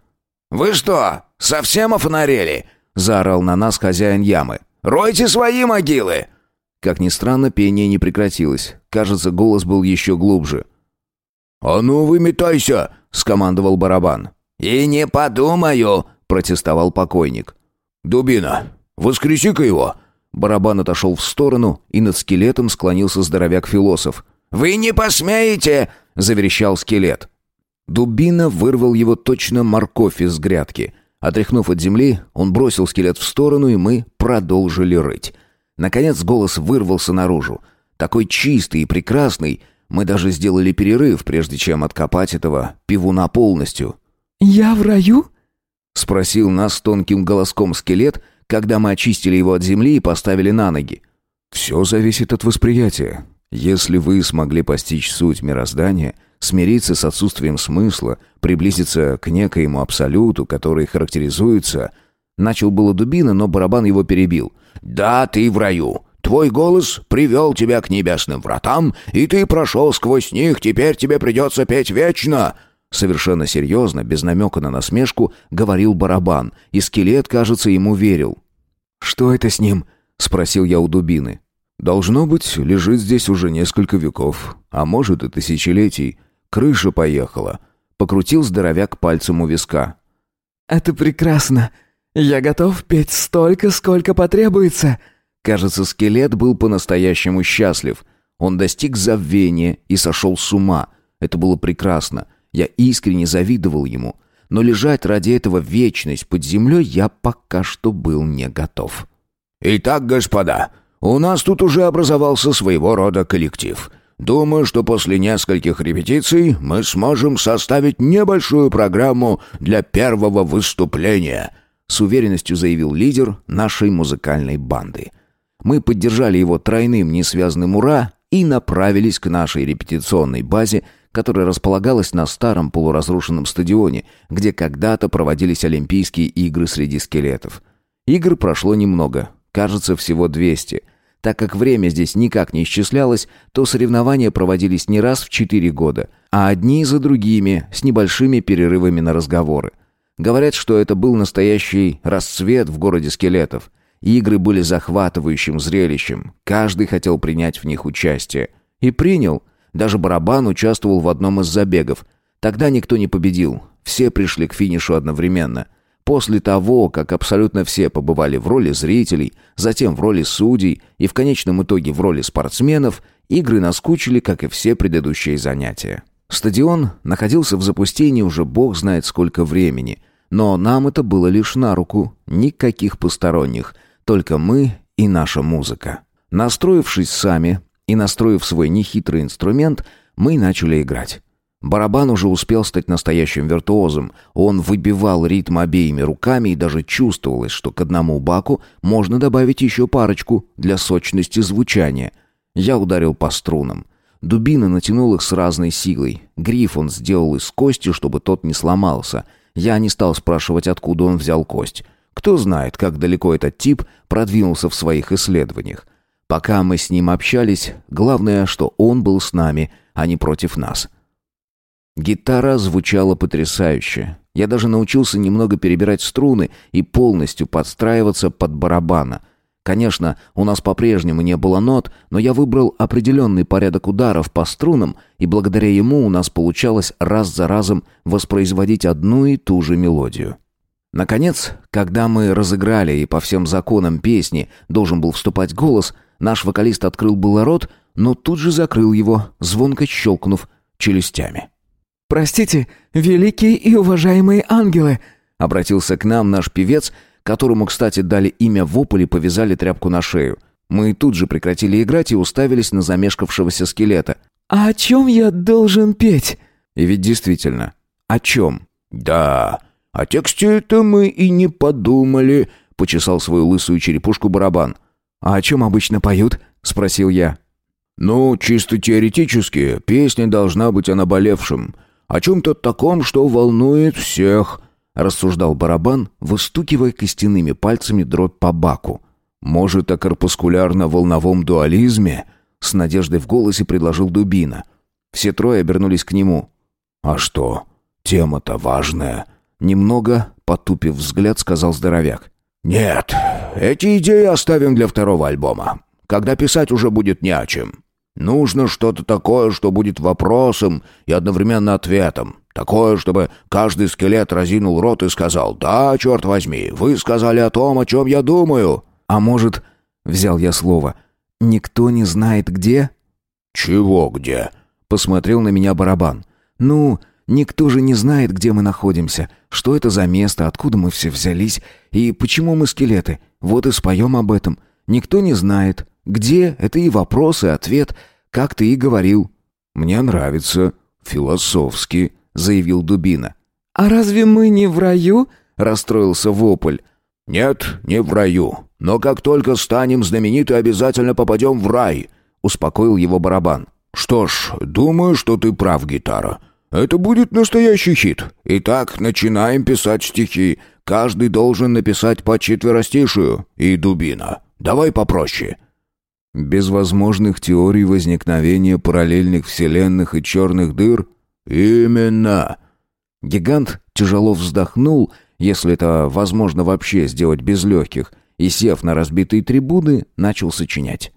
«Вы что, совсем офонарели?» — заорал на нас хозяин ямы. «Ройте свои могилы!» Как ни странно, пение не прекратилось. Кажется, голос был еще глубже. «А ну, выметайся!» — скомандовал барабан. «И не подумаю!» — протестовал покойник. «Дубина, воскреси-ка его!» Барабан отошел в сторону, и над скелетом склонился здоровяк-философ. «Вы не посмеете!» — заверещал скелет. Дубина вырвал его точно морковь из грядки. Отряхнув от земли, он бросил скелет в сторону, и мы продолжили рыть. Наконец голос вырвался наружу. Такой чистый и прекрасный, мы даже сделали перерыв, прежде чем откопать этого пивуна полностью. «Я в раю?» — спросил нас тонким голоском скелет, когда мы очистили его от земли и поставили на ноги. «Все зависит от восприятия. Если вы смогли постичь суть мироздания, смириться с отсутствием смысла, приблизиться к некоему абсолюту, который характеризуется... Начал было Дубина, но барабан его перебил. «Да, ты в раю. Твой голос привел тебя к небесным вратам, и ты прошел сквозь них, теперь тебе придется петь вечно!» Совершенно серьезно, без намека на насмешку, говорил барабан, и скелет, кажется, ему верил. «Что это с ним?» — спросил я у Дубины. «Должно быть, лежит здесь уже несколько веков, а может и тысячелетий. Крыша поехала. Покрутил здоровяк пальцем у виска. «Это прекрасно. Я готов петь столько, сколько потребуется». Кажется, скелет был по-настоящему счастлив. Он достиг забвения и сошел с ума. Это было прекрасно. Я искренне завидовал ему. Но лежать ради этого вечность под землей я пока что был не готов. «Итак, господа, у нас тут уже образовался своего рода коллектив». Думаю, что после нескольких репетиций мы сможем составить небольшую программу для первого выступления», с уверенностью заявил лидер нашей музыкальной банды. Мы поддержали его тройным несвязным «Ура» и направились к нашей репетиционной базе, которая располагалась на старом полуразрушенном стадионе, где когда-то проводились Олимпийские игры среди скелетов. Игр прошло немного, кажется, всего 200 – так как время здесь никак не исчислялось, то соревнования проводились не раз в четыре года, а одни за другими, с небольшими перерывами на разговоры. Говорят, что это был настоящий расцвет в городе скелетов. Игры были захватывающим зрелищем, каждый хотел принять в них участие. И принял. Даже барабан участвовал в одном из забегов. Тогда никто не победил, все пришли к финишу одновременно. После того, как абсолютно все побывали в роли зрителей, затем в роли судей и в конечном итоге в роли спортсменов, игры наскучили, как и все предыдущие занятия. Стадион находился в запустении уже бог знает сколько времени, но нам это было лишь на руку, никаких посторонних, только мы и наша музыка. Настроившись сами и настроив свой нехитрый инструмент, мы начали играть. Барабан уже успел стать настоящим виртуозом. Он выбивал ритм обеими руками и даже чувствовалось, что к одному баку можно добавить еще парочку для сочности звучания. Я ударил по струнам. Дубина натянул их с разной силой. Гриф он сделал из кости, чтобы тот не сломался. Я не стал спрашивать, откуда он взял кость. Кто знает, как далеко этот тип продвинулся в своих исследованиях. Пока мы с ним общались, главное, что он был с нами, а не против нас. Гитара звучала потрясающе. Я даже научился немного перебирать струны и полностью подстраиваться под барабана. Конечно, у нас по-прежнему не было нот, но я выбрал определенный порядок ударов по струнам, и благодаря ему у нас получалось раз за разом воспроизводить одну и ту же мелодию. Наконец, когда мы разыграли и по всем законам песни должен был вступать голос, наш вокалист открыл было рот, но тут же закрыл его, звонко щелкнув челюстями. Простите, великие и уважаемые ангелы!» Обратился к нам наш певец, которому, кстати, дали имя Вопль и повязали тряпку на шею. Мы тут же прекратили играть и уставились на замешкавшегося скелета. «А о чем я должен петь?» И ведь действительно, о чем? «Да, о тексте-то мы и не подумали», — почесал свою лысую черепушку барабан. «А о чем обычно поют?» — спросил я. «Ну, чисто теоретически, песня должна быть о наболевшем, о чем-то таком, что волнует всех», — рассуждал барабан, выстукивая костяными пальцами дробь по баку. «Может, о корпускулярно-волновом дуализме?» — с надеждой в голосе предложил Дубина. Все трое обернулись к нему. «А что? Тема-то важная», — немного, потупив взгляд, сказал здоровяк. «Нет, эти идеи оставим для второго альбома, когда писать уже будет не о чем. Нужно что-то такое, что будет вопросом и одновременно ответом. Такое, чтобы каждый скелет разинул рот и сказал «Да, черт возьми, вы сказали о том, о чем я думаю». «А может, — взял я слово, — никто не знает где?» «Чего где?» — посмотрел на меня барабан. «Ну, никто же не знает, где мы находимся, что это за место, откуда мы все взялись и почему мы скелеты. Вот и споем об этом. Никто не знает, где? Это и вопрос, и ответ, как ты и говорил». «Мне нравится. Философски», — заявил Дубина. «А разве мы не в раю?» — расстроился Вопль. «Нет, не в раю. Но как только станем знамениты, обязательно попадем в рай», — успокоил его барабан. «Что ж, думаю, что ты прав, гитара. Это будет настоящий хит. Итак, начинаем писать стихи. Каждый должен написать по четверостишию. И дубина. Давай попроще. Без возможных теорий возникновения параллельных вселенных и черных дыр? Именно. Гигант тяжело вздохнул, если это возможно вообще сделать без легких, и, сев на разбитые трибуны, начал сочинять.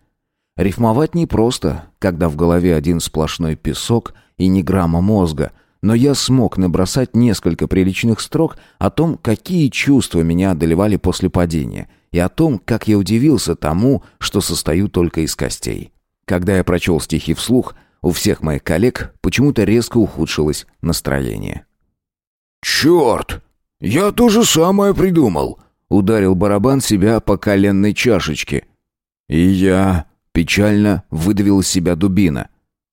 Рифмовать непросто, когда в голове один сплошной песок и ни грамма мозга, но я смог набросать несколько приличных строк о том, какие чувства меня одолевали после падения, и о том, как я удивился тому, что состою только из костей. Когда я прочел стихи вслух, у всех моих коллег почему-то резко ухудшилось настроение. «Черт! Я то же самое придумал!» — ударил барабан себя по коленной чашечке. «И я...» — печально выдавил из себя дубина.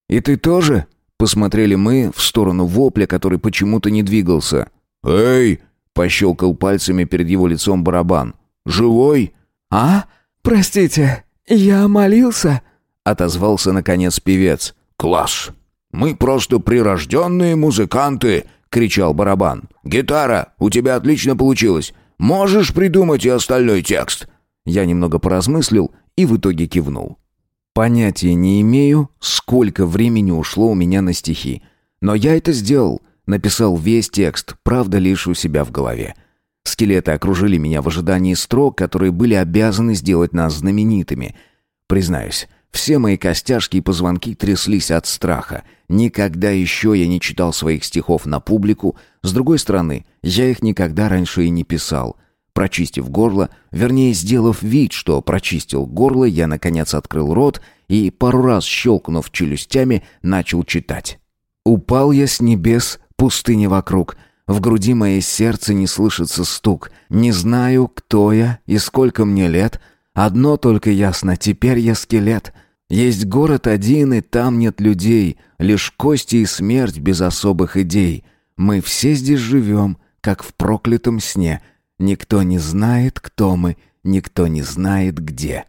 «И ты тоже?» — посмотрели мы в сторону вопля, который почему-то не двигался. «Эй!» — пощелкал пальцами перед его лицом барабан. Живой?» «А? Простите, я молился?» Отозвался, наконец, певец. «Класс! Мы просто прирожденные музыканты!» — кричал барабан. «Гитара, у тебя отлично получилось. Можешь придумать и остальной текст?» Я немного поразмыслил и в итоге кивнул. Понятия не имею, сколько времени ушло у меня на стихи. Но я это сделал. Написал весь текст, правда, лишь у себя в голове. Скелеты окружили меня в ожидании строк, которые были обязаны сделать нас знаменитыми. Признаюсь, все мои костяшки и позвонки тряслись от страха. Никогда еще я не читал своих стихов на публику. С другой стороны, я их никогда раньше и не писал. Прочистив горло, вернее, сделав вид, что прочистил горло, я, наконец, открыл рот и, пару раз щелкнув челюстями, начал читать. «Упал я с небес, пустыня вокруг». В груди моей сердце не слышится стук. Не знаю, кто я и сколько мне лет. Одно только ясно, теперь я скелет. Есть город один, и там нет людей. Лишь кости и смерть без особых идей. Мы все здесь живем, как в проклятом сне. Никто не знает, кто мы, никто не знает, где.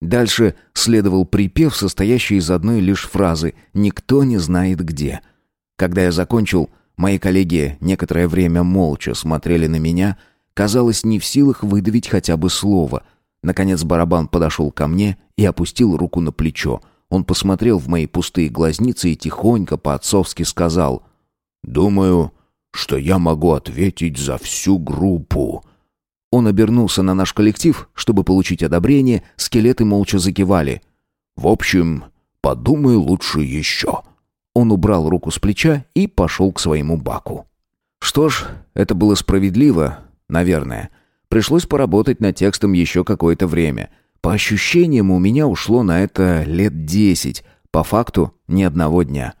Дальше следовал припев, состоящий из одной лишь фразы «Никто не знает где». Когда я закончил, Мои коллеги некоторое время молча смотрели на меня, казалось, не в силах выдавить хотя бы слово. Наконец барабан подошел ко мне и опустил руку на плечо. Он посмотрел в мои пустые глазницы и тихонько по-отцовски сказал «Думаю, что я могу ответить за всю группу». Он обернулся на наш коллектив, чтобы получить одобрение, скелеты молча закивали. «В общем, подумай лучше еще». Он убрал руку с плеча и пошел к своему баку. Что ж, это было справедливо, наверное. Пришлось поработать над текстом еще какое-то время. По ощущениям, у меня ушло на это лет десять, по факту ни одного дня.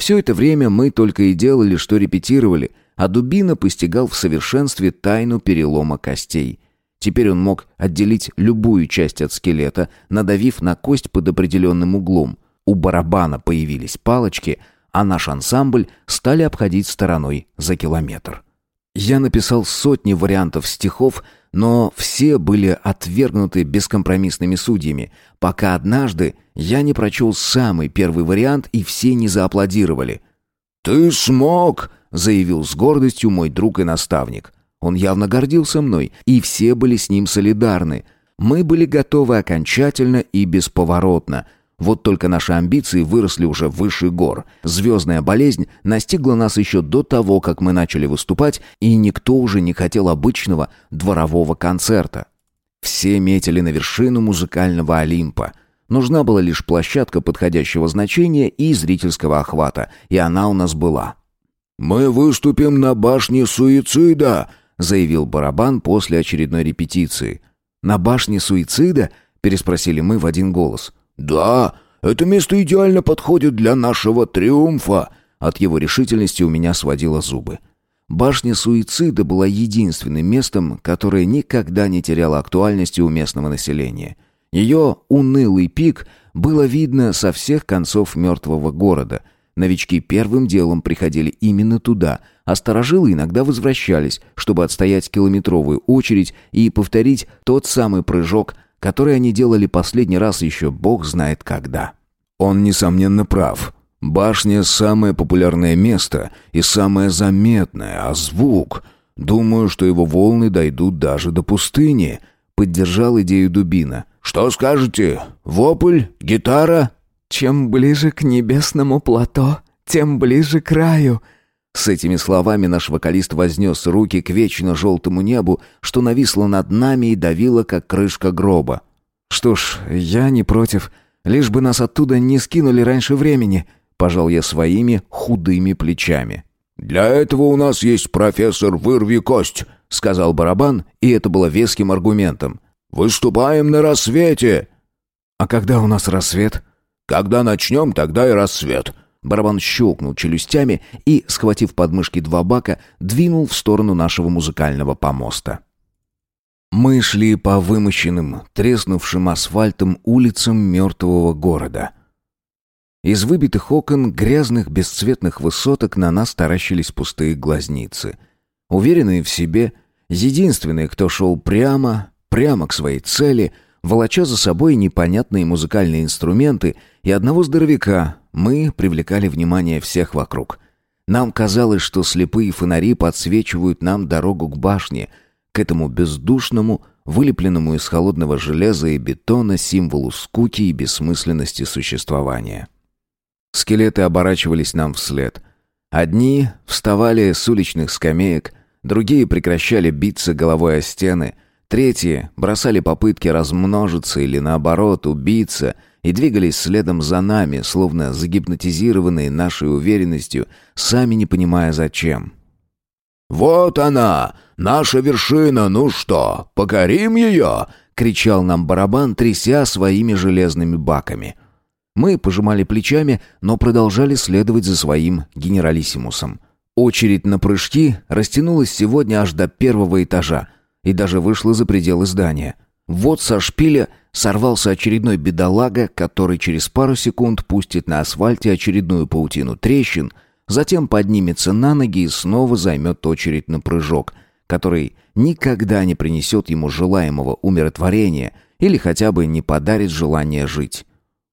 Все это время мы только и делали, что репетировали, а Дубина постигал в совершенстве тайну перелома костей. Теперь он мог отделить любую часть от скелета, надавив на кость под определенным углом. У барабана появились палочки, а наш ансамбль стали обходить стороной за километр. Я написал сотни вариантов стихов, но все были отвергнуты бескомпромиссными судьями, пока однажды я не прочел самый первый вариант и все не зааплодировали. «Ты смог!» — заявил с гордостью мой друг и наставник. Он явно гордился мной, и все были с ним солидарны. Мы были готовы окончательно и бесповоротно — вот только наши амбиции выросли уже выше гор. Звездная болезнь настигла нас еще до того, как мы начали выступать, и никто уже не хотел обычного дворового концерта. Все метили на вершину музыкального Олимпа. Нужна была лишь площадка подходящего значения и зрительского охвата, и она у нас была. «Мы выступим на башне суицида», — заявил барабан после очередной репетиции. «На башне суицида?» — переспросили мы в один голос. «Да, это место идеально подходит для нашего триумфа!» От его решительности у меня сводило зубы. Башня суицида была единственным местом, которое никогда не теряло актуальности у местного населения. Ее унылый пик было видно со всех концов мертвого города. Новички первым делом приходили именно туда, а старожилы иногда возвращались, чтобы отстоять километровую очередь и повторить тот самый прыжок – который они делали последний раз еще бог знает когда. Он, несомненно, прав. Башня — самое популярное место и самое заметное, а звук... Думаю, что его волны дойдут даже до пустыни», — поддержал идею Дубина. «Что скажете? Вопль? Гитара?» «Чем ближе к небесному плато, тем ближе к краю», с этими словами наш вокалист вознес руки к вечно желтому небу, что нависло над нами и давило, как крышка гроба. «Что ж, я не против. Лишь бы нас оттуда не скинули раньше времени», — пожал я своими худыми плечами. «Для этого у нас есть профессор Вырви Кость», — сказал барабан, и это было веским аргументом. «Выступаем на рассвете». «А когда у нас рассвет?» «Когда начнем, тогда и рассвет. Барабан щелкнул челюстями и, схватив подмышки два бака, двинул в сторону нашего музыкального помоста. Мы шли по вымощенным, треснувшим асфальтом улицам мертвого города. Из выбитых окон грязных бесцветных высоток на нас таращились пустые глазницы. Уверенные в себе, единственные, кто шел прямо, прямо к своей цели, волоча за собой непонятные музыкальные инструменты и одного здоровяка, мы привлекали внимание всех вокруг. Нам казалось, что слепые фонари подсвечивают нам дорогу к башне, к этому бездушному, вылепленному из холодного железа и бетона символу скуки и бессмысленности существования. Скелеты оборачивались нам вслед. Одни вставали с уличных скамеек, другие прекращали биться головой о стены, третьи бросали попытки размножиться или наоборот убиться — и двигались следом за нами, словно загипнотизированные нашей уверенностью, сами не понимая зачем. «Вот она, наша вершина, ну что, покорим ее?» — кричал нам барабан, тряся своими железными баками. Мы пожимали плечами, но продолжали следовать за своим генералиссимусом. Очередь на прыжки растянулась сегодня аж до первого этажа и даже вышла за пределы здания. Вот со шпиля сорвался очередной бедолага, который через пару секунд пустит на асфальте очередную паутину трещин, затем поднимется на ноги и снова займет очередь на прыжок, который никогда не принесет ему желаемого умиротворения или хотя бы не подарит желание жить.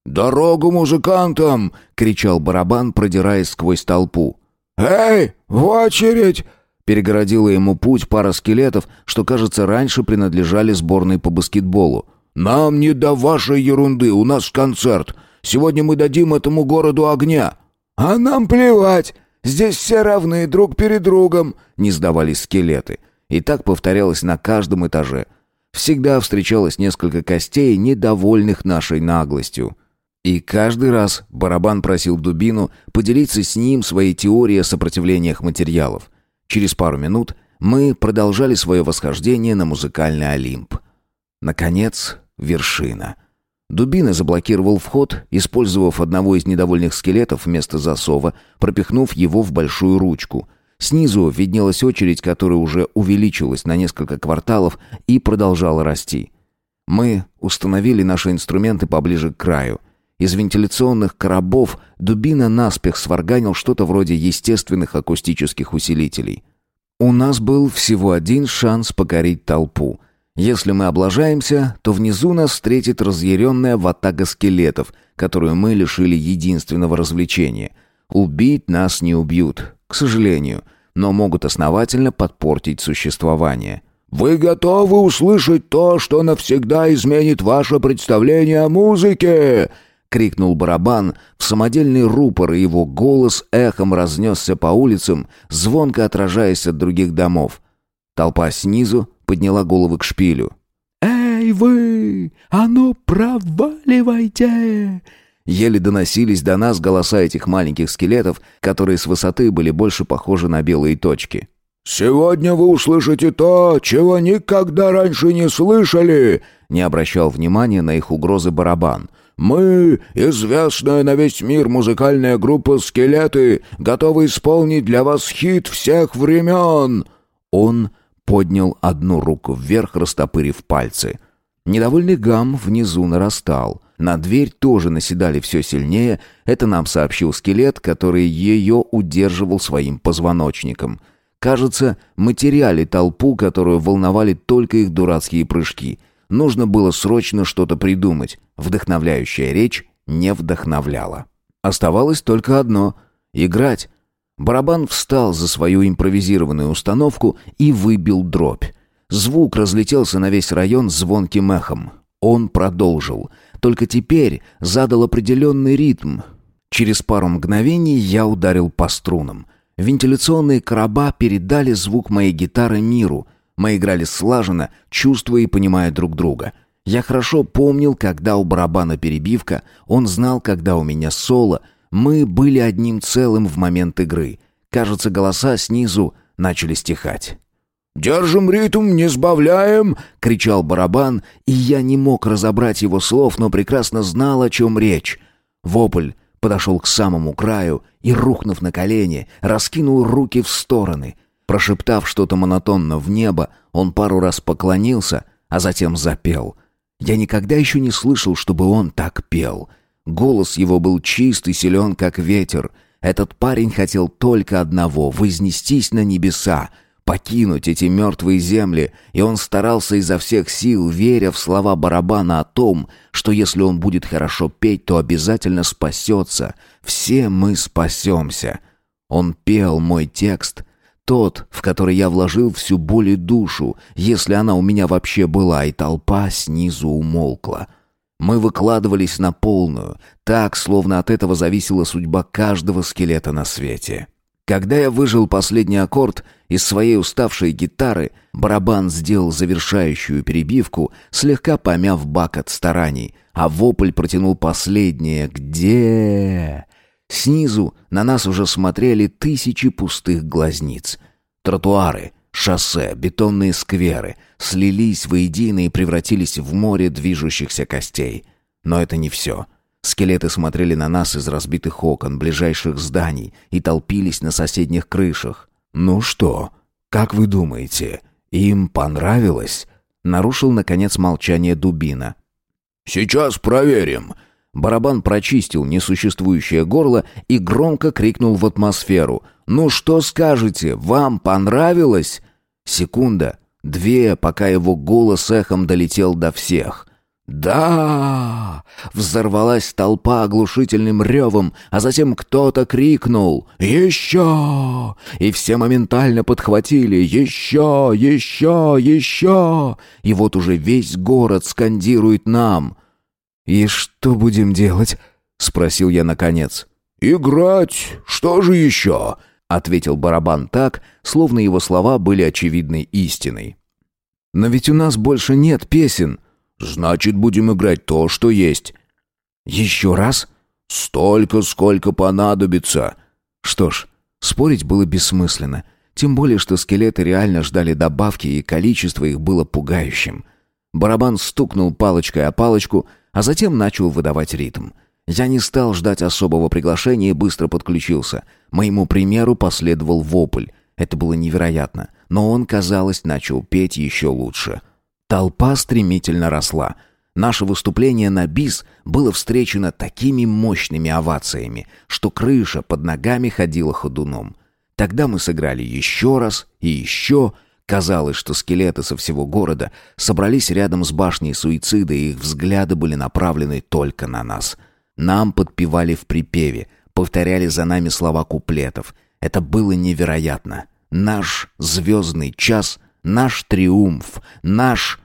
«Дорогу музыкантам!» — кричал барабан, продираясь сквозь толпу. «Эй, в очередь!» Перегородила ему путь пара скелетов, что, кажется, раньше принадлежали сборной по баскетболу. «Нам не до вашей ерунды, у нас концерт. Сегодня мы дадим этому городу огня». «А нам плевать. Здесь все равны друг перед другом», — не сдавались скелеты. И так повторялось на каждом этаже. Всегда встречалось несколько костей, недовольных нашей наглостью. И каждый раз барабан просил Дубину поделиться с ним своей теорией о сопротивлениях материалов. Через пару минут мы продолжали свое восхождение на музыкальный Олимп. Наконец, вершина. Дубина заблокировал вход, использовав одного из недовольных скелетов вместо засова, пропихнув его в большую ручку. Снизу виднелась очередь, которая уже увеличилась на несколько кварталов и продолжала расти. Мы установили наши инструменты поближе к краю. Из вентиляционных коробов дубина наспех сварганил что-то вроде естественных акустических усилителей. У нас был всего один шанс покорить толпу. Если мы облажаемся, то внизу нас встретит разъяренная ватага скелетов, которую мы лишили единственного развлечения. Убить нас не убьют, к сожалению, но могут основательно подпортить существование. «Вы готовы услышать то, что навсегда изменит ваше представление о музыке?» — крикнул барабан. В самодельный рупор и его голос эхом разнесся по улицам, звонко отражаясь от других домов. Толпа снизу подняла головы к шпилю. «Эй вы! А ну проваливайте!» Еле доносились до нас голоса этих маленьких скелетов, которые с высоты были больше похожи на белые точки. «Сегодня вы услышите то, чего никогда раньше не слышали!» Не обращал внимания на их угрозы барабан. «Мы, известная на весь мир музыкальная группа «Скелеты», готовы исполнить для вас хит всех времен!» Он поднял одну руку вверх, растопырив пальцы. Недовольный гам внизу нарастал. На дверь тоже наседали все сильнее. Это нам сообщил скелет, который ее удерживал своим позвоночником. Кажется, мы теряли толпу, которую волновали только их дурацкие прыжки. Нужно было срочно что-то придумать. Вдохновляющая речь не вдохновляла. Оставалось только одно — играть. Барабан встал за свою импровизированную установку и выбил дробь. Звук разлетелся на весь район звонким эхом. Он продолжил. Только теперь задал определенный ритм. Через пару мгновений я ударил по струнам. Вентиляционные короба передали звук моей гитары миру — мы играли слаженно, чувствуя и понимая друг друга. Я хорошо помнил, когда у барабана перебивка, он знал, когда у меня соло. Мы были одним целым в момент игры. Кажется, голоса снизу начали стихать. «Держим ритм, не сбавляем!» — кричал барабан, и я не мог разобрать его слов, но прекрасно знал, о чем речь. Вопль подошел к самому краю и, рухнув на колени, раскинул руки в стороны — Прошептав что-то монотонно в небо, он пару раз поклонился, а затем запел. Я никогда еще не слышал, чтобы он так пел. Голос его был чист и силен, как ветер. Этот парень хотел только одного — вознестись на небеса, покинуть эти мертвые земли, и он старался изо всех сил, веря в слова барабана о том, что если он будет хорошо петь, то обязательно спасется. Все мы спасемся. Он пел мой текст, тот, в который я вложил всю боль и душу, если она у меня вообще была, и толпа снизу умолкла. Мы выкладывались на полную, так, словно от этого зависела судьба каждого скелета на свете. Когда я выжил последний аккорд из своей уставшей гитары, барабан сделал завершающую перебивку, слегка помяв бак от стараний, а вопль протянул последнее «Где?». Снизу на нас уже смотрели тысячи пустых глазниц. Тротуары, шоссе, бетонные скверы слились воедино и превратились в море движущихся костей. Но это не все. Скелеты смотрели на нас из разбитых окон ближайших зданий и толпились на соседних крышах. «Ну что, как вы думаете, им понравилось?» Нарушил, наконец, молчание Дубина. «Сейчас проверим», Барабан прочистил несуществующее горло и громко крикнул в атмосферу. «Ну что скажете, вам понравилось?» Секунда, две, пока его голос эхом долетел до всех. «Да!» Взорвалась толпа оглушительным ревом, а затем кто-то крикнул «Еще!» И все моментально подхватили «Еще! Еще! Еще!» И вот уже весь город скандирует нам – «И что будем делать?» — спросил я наконец. «Играть! Что же еще?» — ответил барабан так, словно его слова были очевидной истиной. «Но ведь у нас больше нет песен». «Значит, будем играть то, что есть». «Еще раз?» «Столько, сколько понадобится». Что ж, спорить было бессмысленно. Тем более, что скелеты реально ждали добавки, и количество их было пугающим. Барабан стукнул палочкой о палочку — а затем начал выдавать ритм. Я не стал ждать особого приглашения и быстро подключился. Моему примеру последовал вопль. Это было невероятно, но он, казалось, начал петь еще лучше. Толпа стремительно росла. Наше выступление на бис было встречено такими мощными овациями, что крыша под ногами ходила ходуном. Тогда мы сыграли еще раз и еще. Казалось, что скелеты со всего города собрались рядом с башней суицида, и их взгляды были направлены только на нас. Нам подпевали в припеве, повторяли за нами слова куплетов. Это было невероятно. Наш звездный час, наш триумф, наш...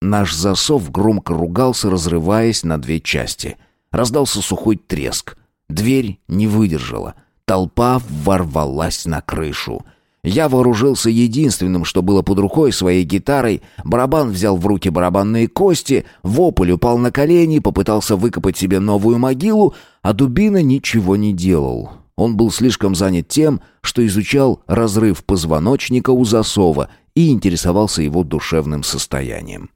Наш засов громко ругался, разрываясь на две части. Раздался сухой треск. Дверь не выдержала. Толпа ворвалась на крышу. Я вооружился единственным, что было под рукой, своей гитарой. Барабан взял в руки барабанные кости, вопль упал на колени, попытался выкопать себе новую могилу, а Дубина ничего не делал. Он был слишком занят тем, что изучал разрыв позвоночника у засова и интересовался его душевным состоянием.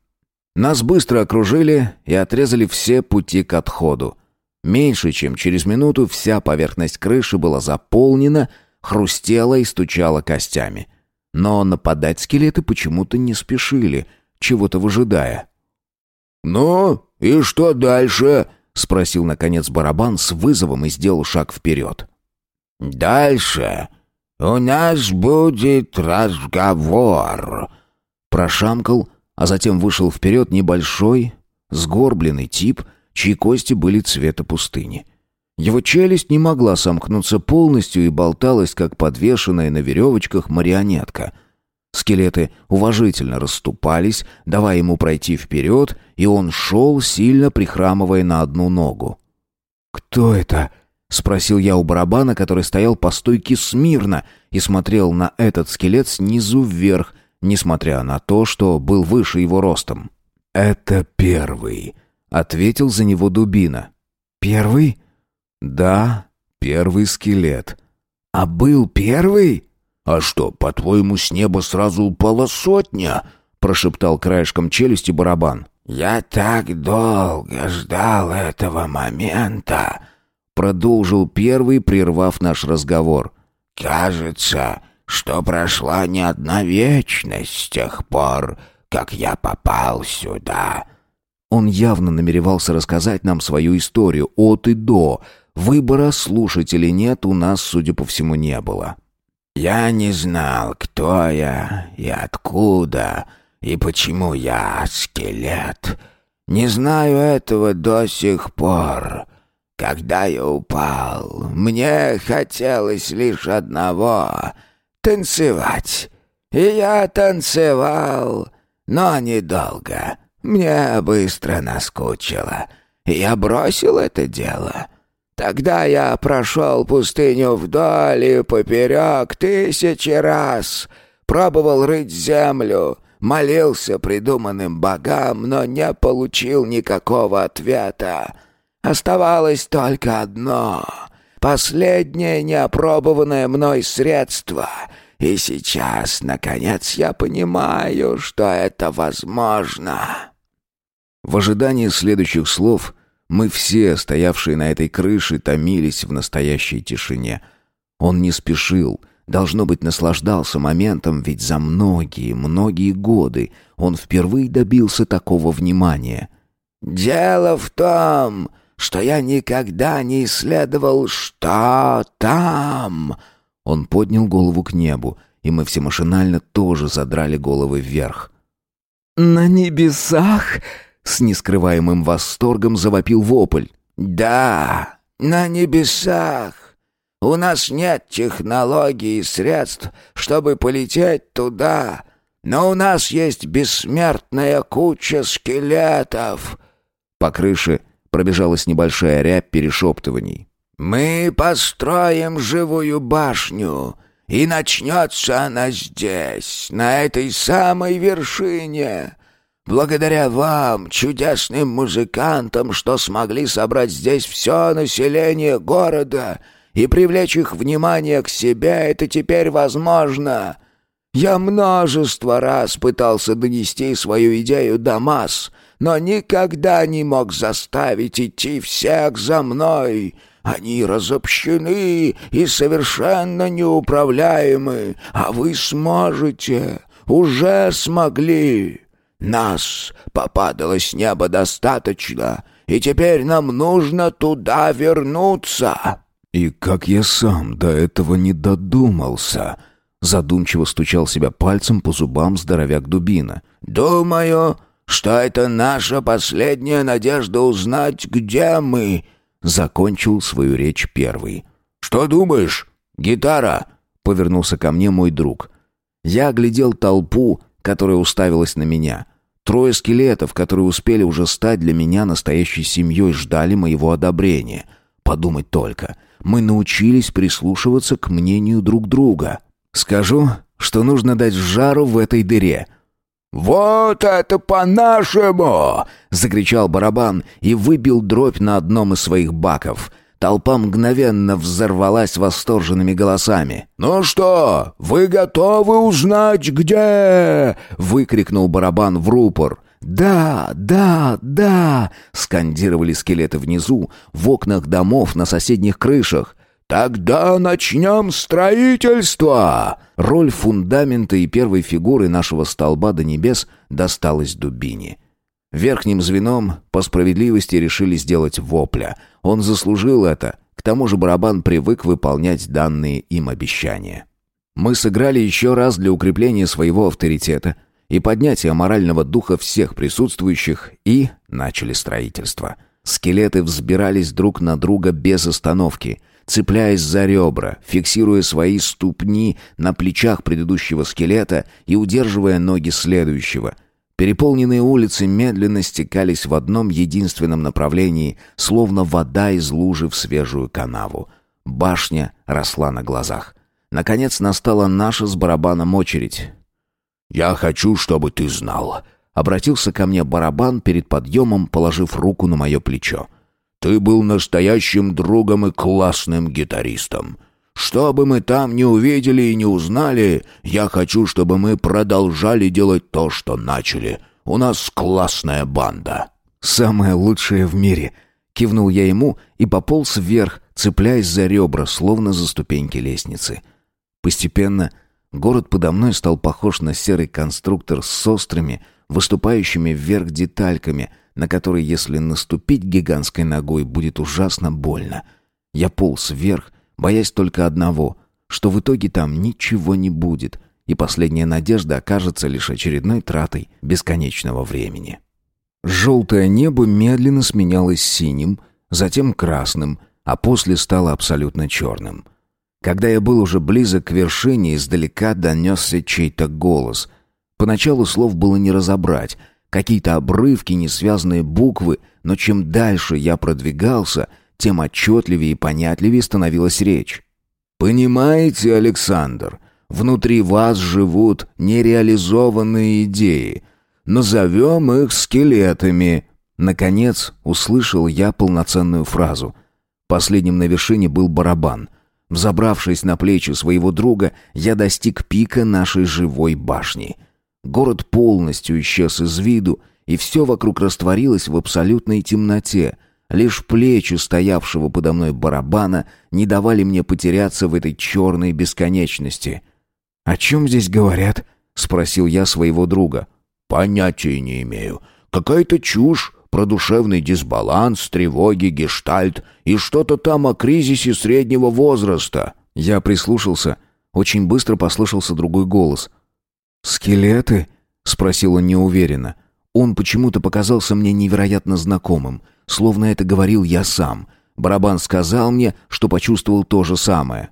Нас быстро окружили и отрезали все пути к отходу. Меньше чем через минуту вся поверхность крыши была заполнена, хрустела и стучала костями. Но нападать скелеты почему-то не спешили, чего-то выжидая. «Ну, и что дальше?» — спросил, наконец, барабан с вызовом и сделал шаг вперед. «Дальше у нас будет разговор», — прошамкал, а затем вышел вперед небольшой, сгорбленный тип — чьи кости были цвета пустыни. Его челюсть не могла сомкнуться полностью и болталась, как подвешенная на веревочках марионетка. Скелеты уважительно расступались, давая ему пройти вперед, и он шел, сильно прихрамывая на одну ногу. «Кто это?» — спросил я у барабана, который стоял по стойке смирно и смотрел на этот скелет снизу вверх, несмотря на то, что был выше его ростом. «Это первый», Ответил за него дубина. «Первый?» «Да, первый скелет». «А был первый?» «А что, по-твоему, с неба сразу упала сотня?» прошептал краешком челюсти барабан. «Я так долго ждал этого момента», продолжил первый, прервав наш разговор. «Кажется, что прошла не одна вечность с тех пор, как я попал сюда. Он явно намеревался рассказать нам свою историю от и до. Выбора, слушать или нет, у нас, судя по всему, не было. «Я не знал, кто я и откуда, и почему я скелет. Не знаю этого до сих пор. Когда я упал, мне хотелось лишь одного — танцевать. И я танцевал, но недолго». Мне быстро наскучило, и я бросил это дело. Тогда я прошел пустыню вдоль и поперек тысячи раз, пробовал рыть землю, молился придуманным богам, но не получил никакого ответа. Оставалось только одно — последнее неопробованное мной средство — и сейчас, наконец, я понимаю, что это возможно. В ожидании следующих слов мы все, стоявшие на этой крыше, томились в настоящей тишине. Он не спешил, должно быть, наслаждался моментом, ведь за многие, многие годы он впервые добился такого внимания. «Дело в том, что я никогда не исследовал, что там...» Он поднял голову к небу, и мы все машинально тоже задрали головы вверх. «На небесах?» С нескрываемым восторгом завопил вопль. «Да, на небесах. У нас нет технологий и средств, чтобы полететь туда, но у нас есть бессмертная куча скелетов». По крыше пробежалась небольшая рябь перешептываний. «Мы построим живую башню, и начнется она здесь, на этой самой вершине. Благодаря вам, чудесным музыкантам, что смогли собрать здесь все население города и привлечь их внимание к себе, это теперь возможно. Я множество раз пытался донести свою идею до масс, но никогда не мог заставить идти всех за мной. Они разобщены и совершенно неуправляемы, а вы сможете, уже смогли. Нас попадало с неба достаточно, и теперь нам нужно туда вернуться». «И как я сам до этого не додумался?» Задумчиво стучал себя пальцем по зубам здоровяк Дубина. «Думаю, что это наша последняя надежда узнать, где мы», — закончил свою речь первый. «Что думаешь, гитара?» — повернулся ко мне мой друг. Я оглядел толпу, которая уставилась на меня. Трое скелетов, которые успели уже стать для меня настоящей семьей, ждали моего одобрения. Подумать только, мы научились прислушиваться к мнению друг друга. Скажу, что нужно дать жару в этой дыре. «Вот это по-нашему!» — закричал барабан и выбил дробь на одном из своих баков. Толпа мгновенно взорвалась восторженными голосами. «Ну что, вы готовы узнать, где?» — выкрикнул барабан в рупор. «Да, да, да!» — скандировали скелеты внизу, в окнах домов, на соседних крышах. «Тогда начнем строительство!» Роль фундамента и первой фигуры нашего столба до небес досталась Дубине. Верхним звеном по справедливости решили сделать вопля. Он заслужил это. К тому же барабан привык выполнять данные им обещания. Мы сыграли еще раз для укрепления своего авторитета и поднятия морального духа всех присутствующих и начали строительство. Скелеты взбирались друг на друга без остановки, цепляясь за ребра, фиксируя свои ступни на плечах предыдущего скелета и удерживая ноги следующего — Переполненные улицы медленно стекались в одном единственном направлении, словно вода из лужи в свежую канаву. Башня росла на глазах. Наконец настала наша с барабаном очередь. «Я хочу, чтобы ты знал», — обратился ко мне барабан перед подъемом, положив руку на мое плечо. «Ты был настоящим другом и классным гитаристом. Что бы мы там не увидели и не узнали, я хочу, чтобы мы продолжали делать то, что начали. У нас классная банда». «Самая лучшая в мире», — кивнул я ему и пополз вверх, цепляясь за ребра, словно за ступеньки лестницы. Постепенно город подо мной стал похож на серый конструктор с острыми, выступающими вверх детальками, на которые, если наступить гигантской ногой, будет ужасно больно. Я полз вверх, боясь только одного, что в итоге там ничего не будет, и последняя надежда окажется лишь очередной тратой бесконечного времени. Желтое небо медленно сменялось синим, затем красным, а после стало абсолютно черным. Когда я был уже близок к вершине, издалека донесся чей-то голос. Поначалу слов было не разобрать, какие-то обрывки, несвязные буквы, но чем дальше я продвигался, тем отчетливее и понятливее становилась речь. «Понимаете, Александр, внутри вас живут нереализованные идеи. Назовем их скелетами». Наконец услышал я полноценную фразу. Последним на вершине был барабан. Взобравшись на плечи своего друга, я достиг пика нашей живой башни. Город полностью исчез из виду, и все вокруг растворилось в абсолютной темноте — Лишь плечи стоявшего подо мной барабана не давали мне потеряться в этой черной бесконечности. «О чем здесь говорят?» — спросил я своего друга. «Понятия не имею. Какая-то чушь про душевный дисбаланс, тревоги, гештальт и что-то там о кризисе среднего возраста». Я прислушался. Очень быстро послышался другой голос. «Скелеты?» — спросил он неуверенно. Он почему-то показался мне невероятно знакомым — словно это говорил я сам. Барабан сказал мне, что почувствовал то же самое.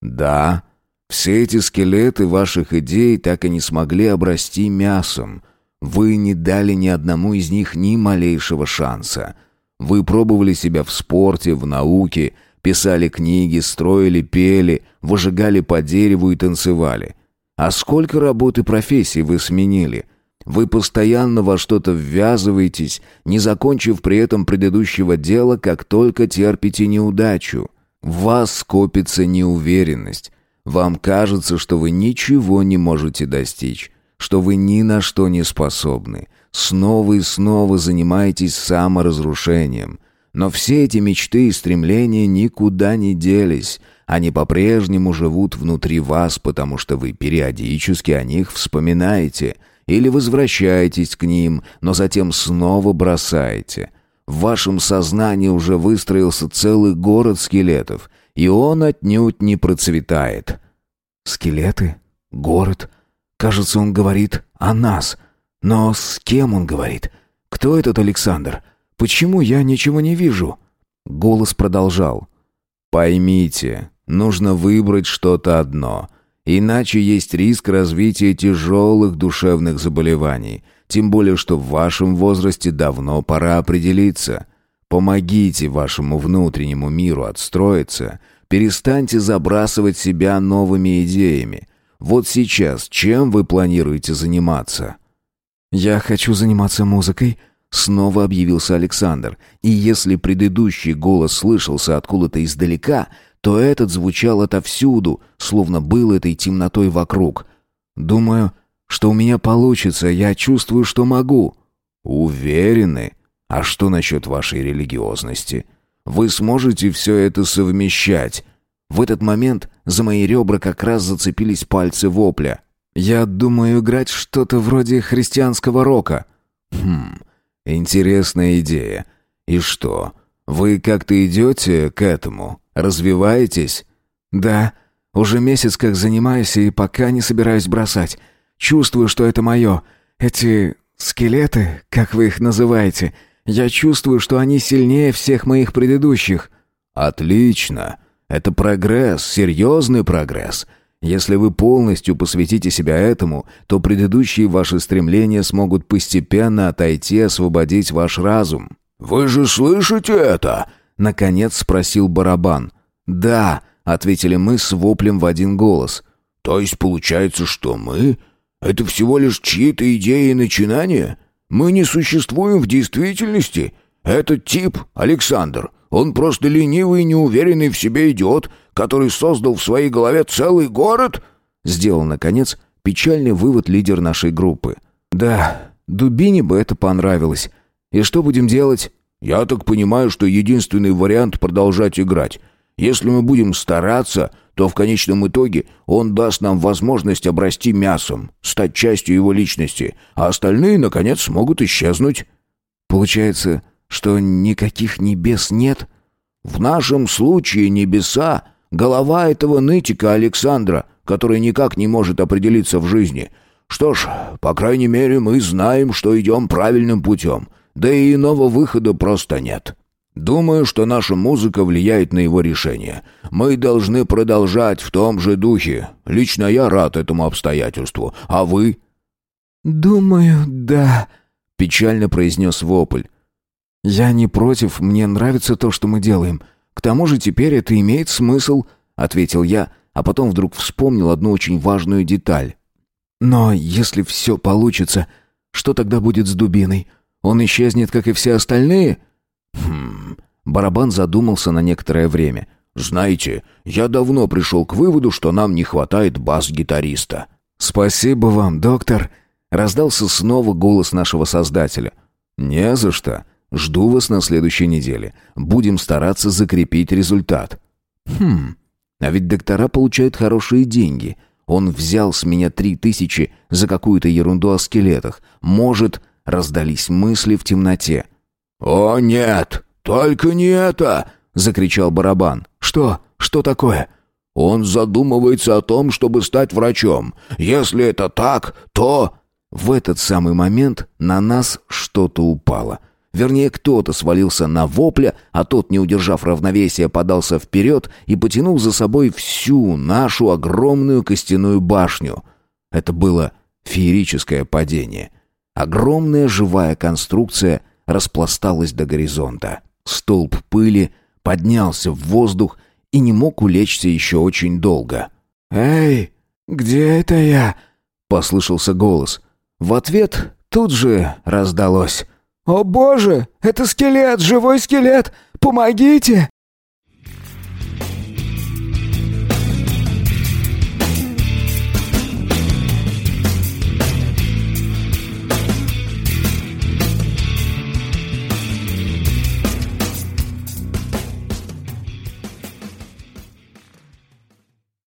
«Да, все эти скелеты ваших идей так и не смогли обрасти мясом. Вы не дали ни одному из них ни малейшего шанса. Вы пробовали себя в спорте, в науке, писали книги, строили, пели, выжигали по дереву и танцевали. А сколько работ и профессий вы сменили? Вы постоянно во что-то ввязываетесь, не закончив при этом предыдущего дела, как только терпите неудачу. В вас скопится неуверенность. Вам кажется, что вы ничего не можете достичь, что вы ни на что не способны. Снова и снова занимаетесь саморазрушением. Но все эти мечты и стремления никуда не делись. Они по-прежнему живут внутри вас, потому что вы периодически о них вспоминаете или возвращаетесь к ним, но затем снова бросаете. В вашем сознании уже выстроился целый город скелетов, и он отнюдь не процветает. Скелеты? Город? Кажется, он говорит о нас. Но с кем он говорит? Кто этот Александр? Почему я ничего не вижу? Голос продолжал. Поймите, нужно выбрать что-то одно, иначе есть риск развития тяжелых душевных заболеваний, тем более что в вашем возрасте давно пора определиться. Помогите вашему внутреннему миру отстроиться, перестаньте забрасывать себя новыми идеями. Вот сейчас чем вы планируете заниматься? Я хочу заниматься музыкой, снова объявился Александр. И если предыдущий голос слышался откуда-то издалека, то этот звучал отовсюду, словно был этой темнотой вокруг. Думаю, что у меня получится, я чувствую, что могу. Уверены? А что насчет вашей религиозности? Вы сможете все это совмещать? В этот момент за мои ребра как раз зацепились пальцы вопля. Я думаю играть что-то вроде христианского рока. Хм, интересная идея. И что, вы как-то идете к этому? Развиваетесь? Да, уже месяц как занимаюсь и пока не собираюсь бросать. Чувствую, что это мое. Эти скелеты, как вы их называете — я чувствую, что они сильнее всех моих предыдущих». «Отлично. Это прогресс, серьезный прогресс. Если вы полностью посвятите себя этому, то предыдущие ваши стремления смогут постепенно отойти освободить ваш разум». «Вы же слышите это?» — наконец спросил барабан. «Да», — ответили мы с воплем в один голос. «То есть получается, что мы — это всего лишь чьи-то идеи и начинания?» Мы не существуем в действительности. Этот тип, Александр, он просто ленивый и неуверенный в себе идиот, который создал в своей голове целый город?» Сделал, наконец, печальный вывод лидер нашей группы. «Да, Дубине бы это понравилось. И что будем делать?» «Я так понимаю, что единственный вариант продолжать играть. Если мы будем стараться, то в конечном итоге он даст нам возможность обрасти мясом, стать частью его личности, а остальные, наконец, смогут исчезнуть. Получается, что никаких небес нет? В нашем случае небеса — голова этого нытика Александра, который никак не может определиться в жизни. Что ж, по крайней мере, мы знаем, что идем правильным путем, да и иного выхода просто нет». Думаю, что наша музыка влияет на его решение. Мы должны продолжать в том же духе. Лично я рад этому обстоятельству. А вы?» «Думаю, да», — печально произнес Вопль. «Я не против, мне нравится то, что мы делаем. К тому же теперь это имеет смысл», — ответил я, а потом вдруг вспомнил одну очень важную деталь. «Но если все получится, что тогда будет с Дубиной? Он исчезнет, как и все остальные?» Хм. Барабан задумался на некоторое время. Знаете, я давно пришел к выводу, что нам не хватает бас-гитариста. Спасибо вам, доктор, раздался снова голос нашего создателя. Не за что. Жду вас на следующей неделе. Будем стараться закрепить результат. Хм. А ведь доктора получают хорошие деньги. Он взял с меня три тысячи за какую-то ерунду о скелетах. Может, раздались мысли в темноте. «О, нет! Только не это!» — закричал барабан. «Что? Что такое?» «Он задумывается о том, чтобы стать врачом. Если это так, то...» В этот самый момент на нас что-то упало. Вернее, кто-то свалился на вопля, а тот, не удержав равновесия, подался вперед и потянул за собой всю нашу огромную костяную башню. Это было феерическое падение. Огромная живая конструкция распласталась до горизонта. Столб пыли поднялся в воздух и не мог улечься еще очень долго. «Эй, где это я?» — послышался голос. В ответ тут же раздалось. «О боже, это скелет, живой скелет! Помогите!»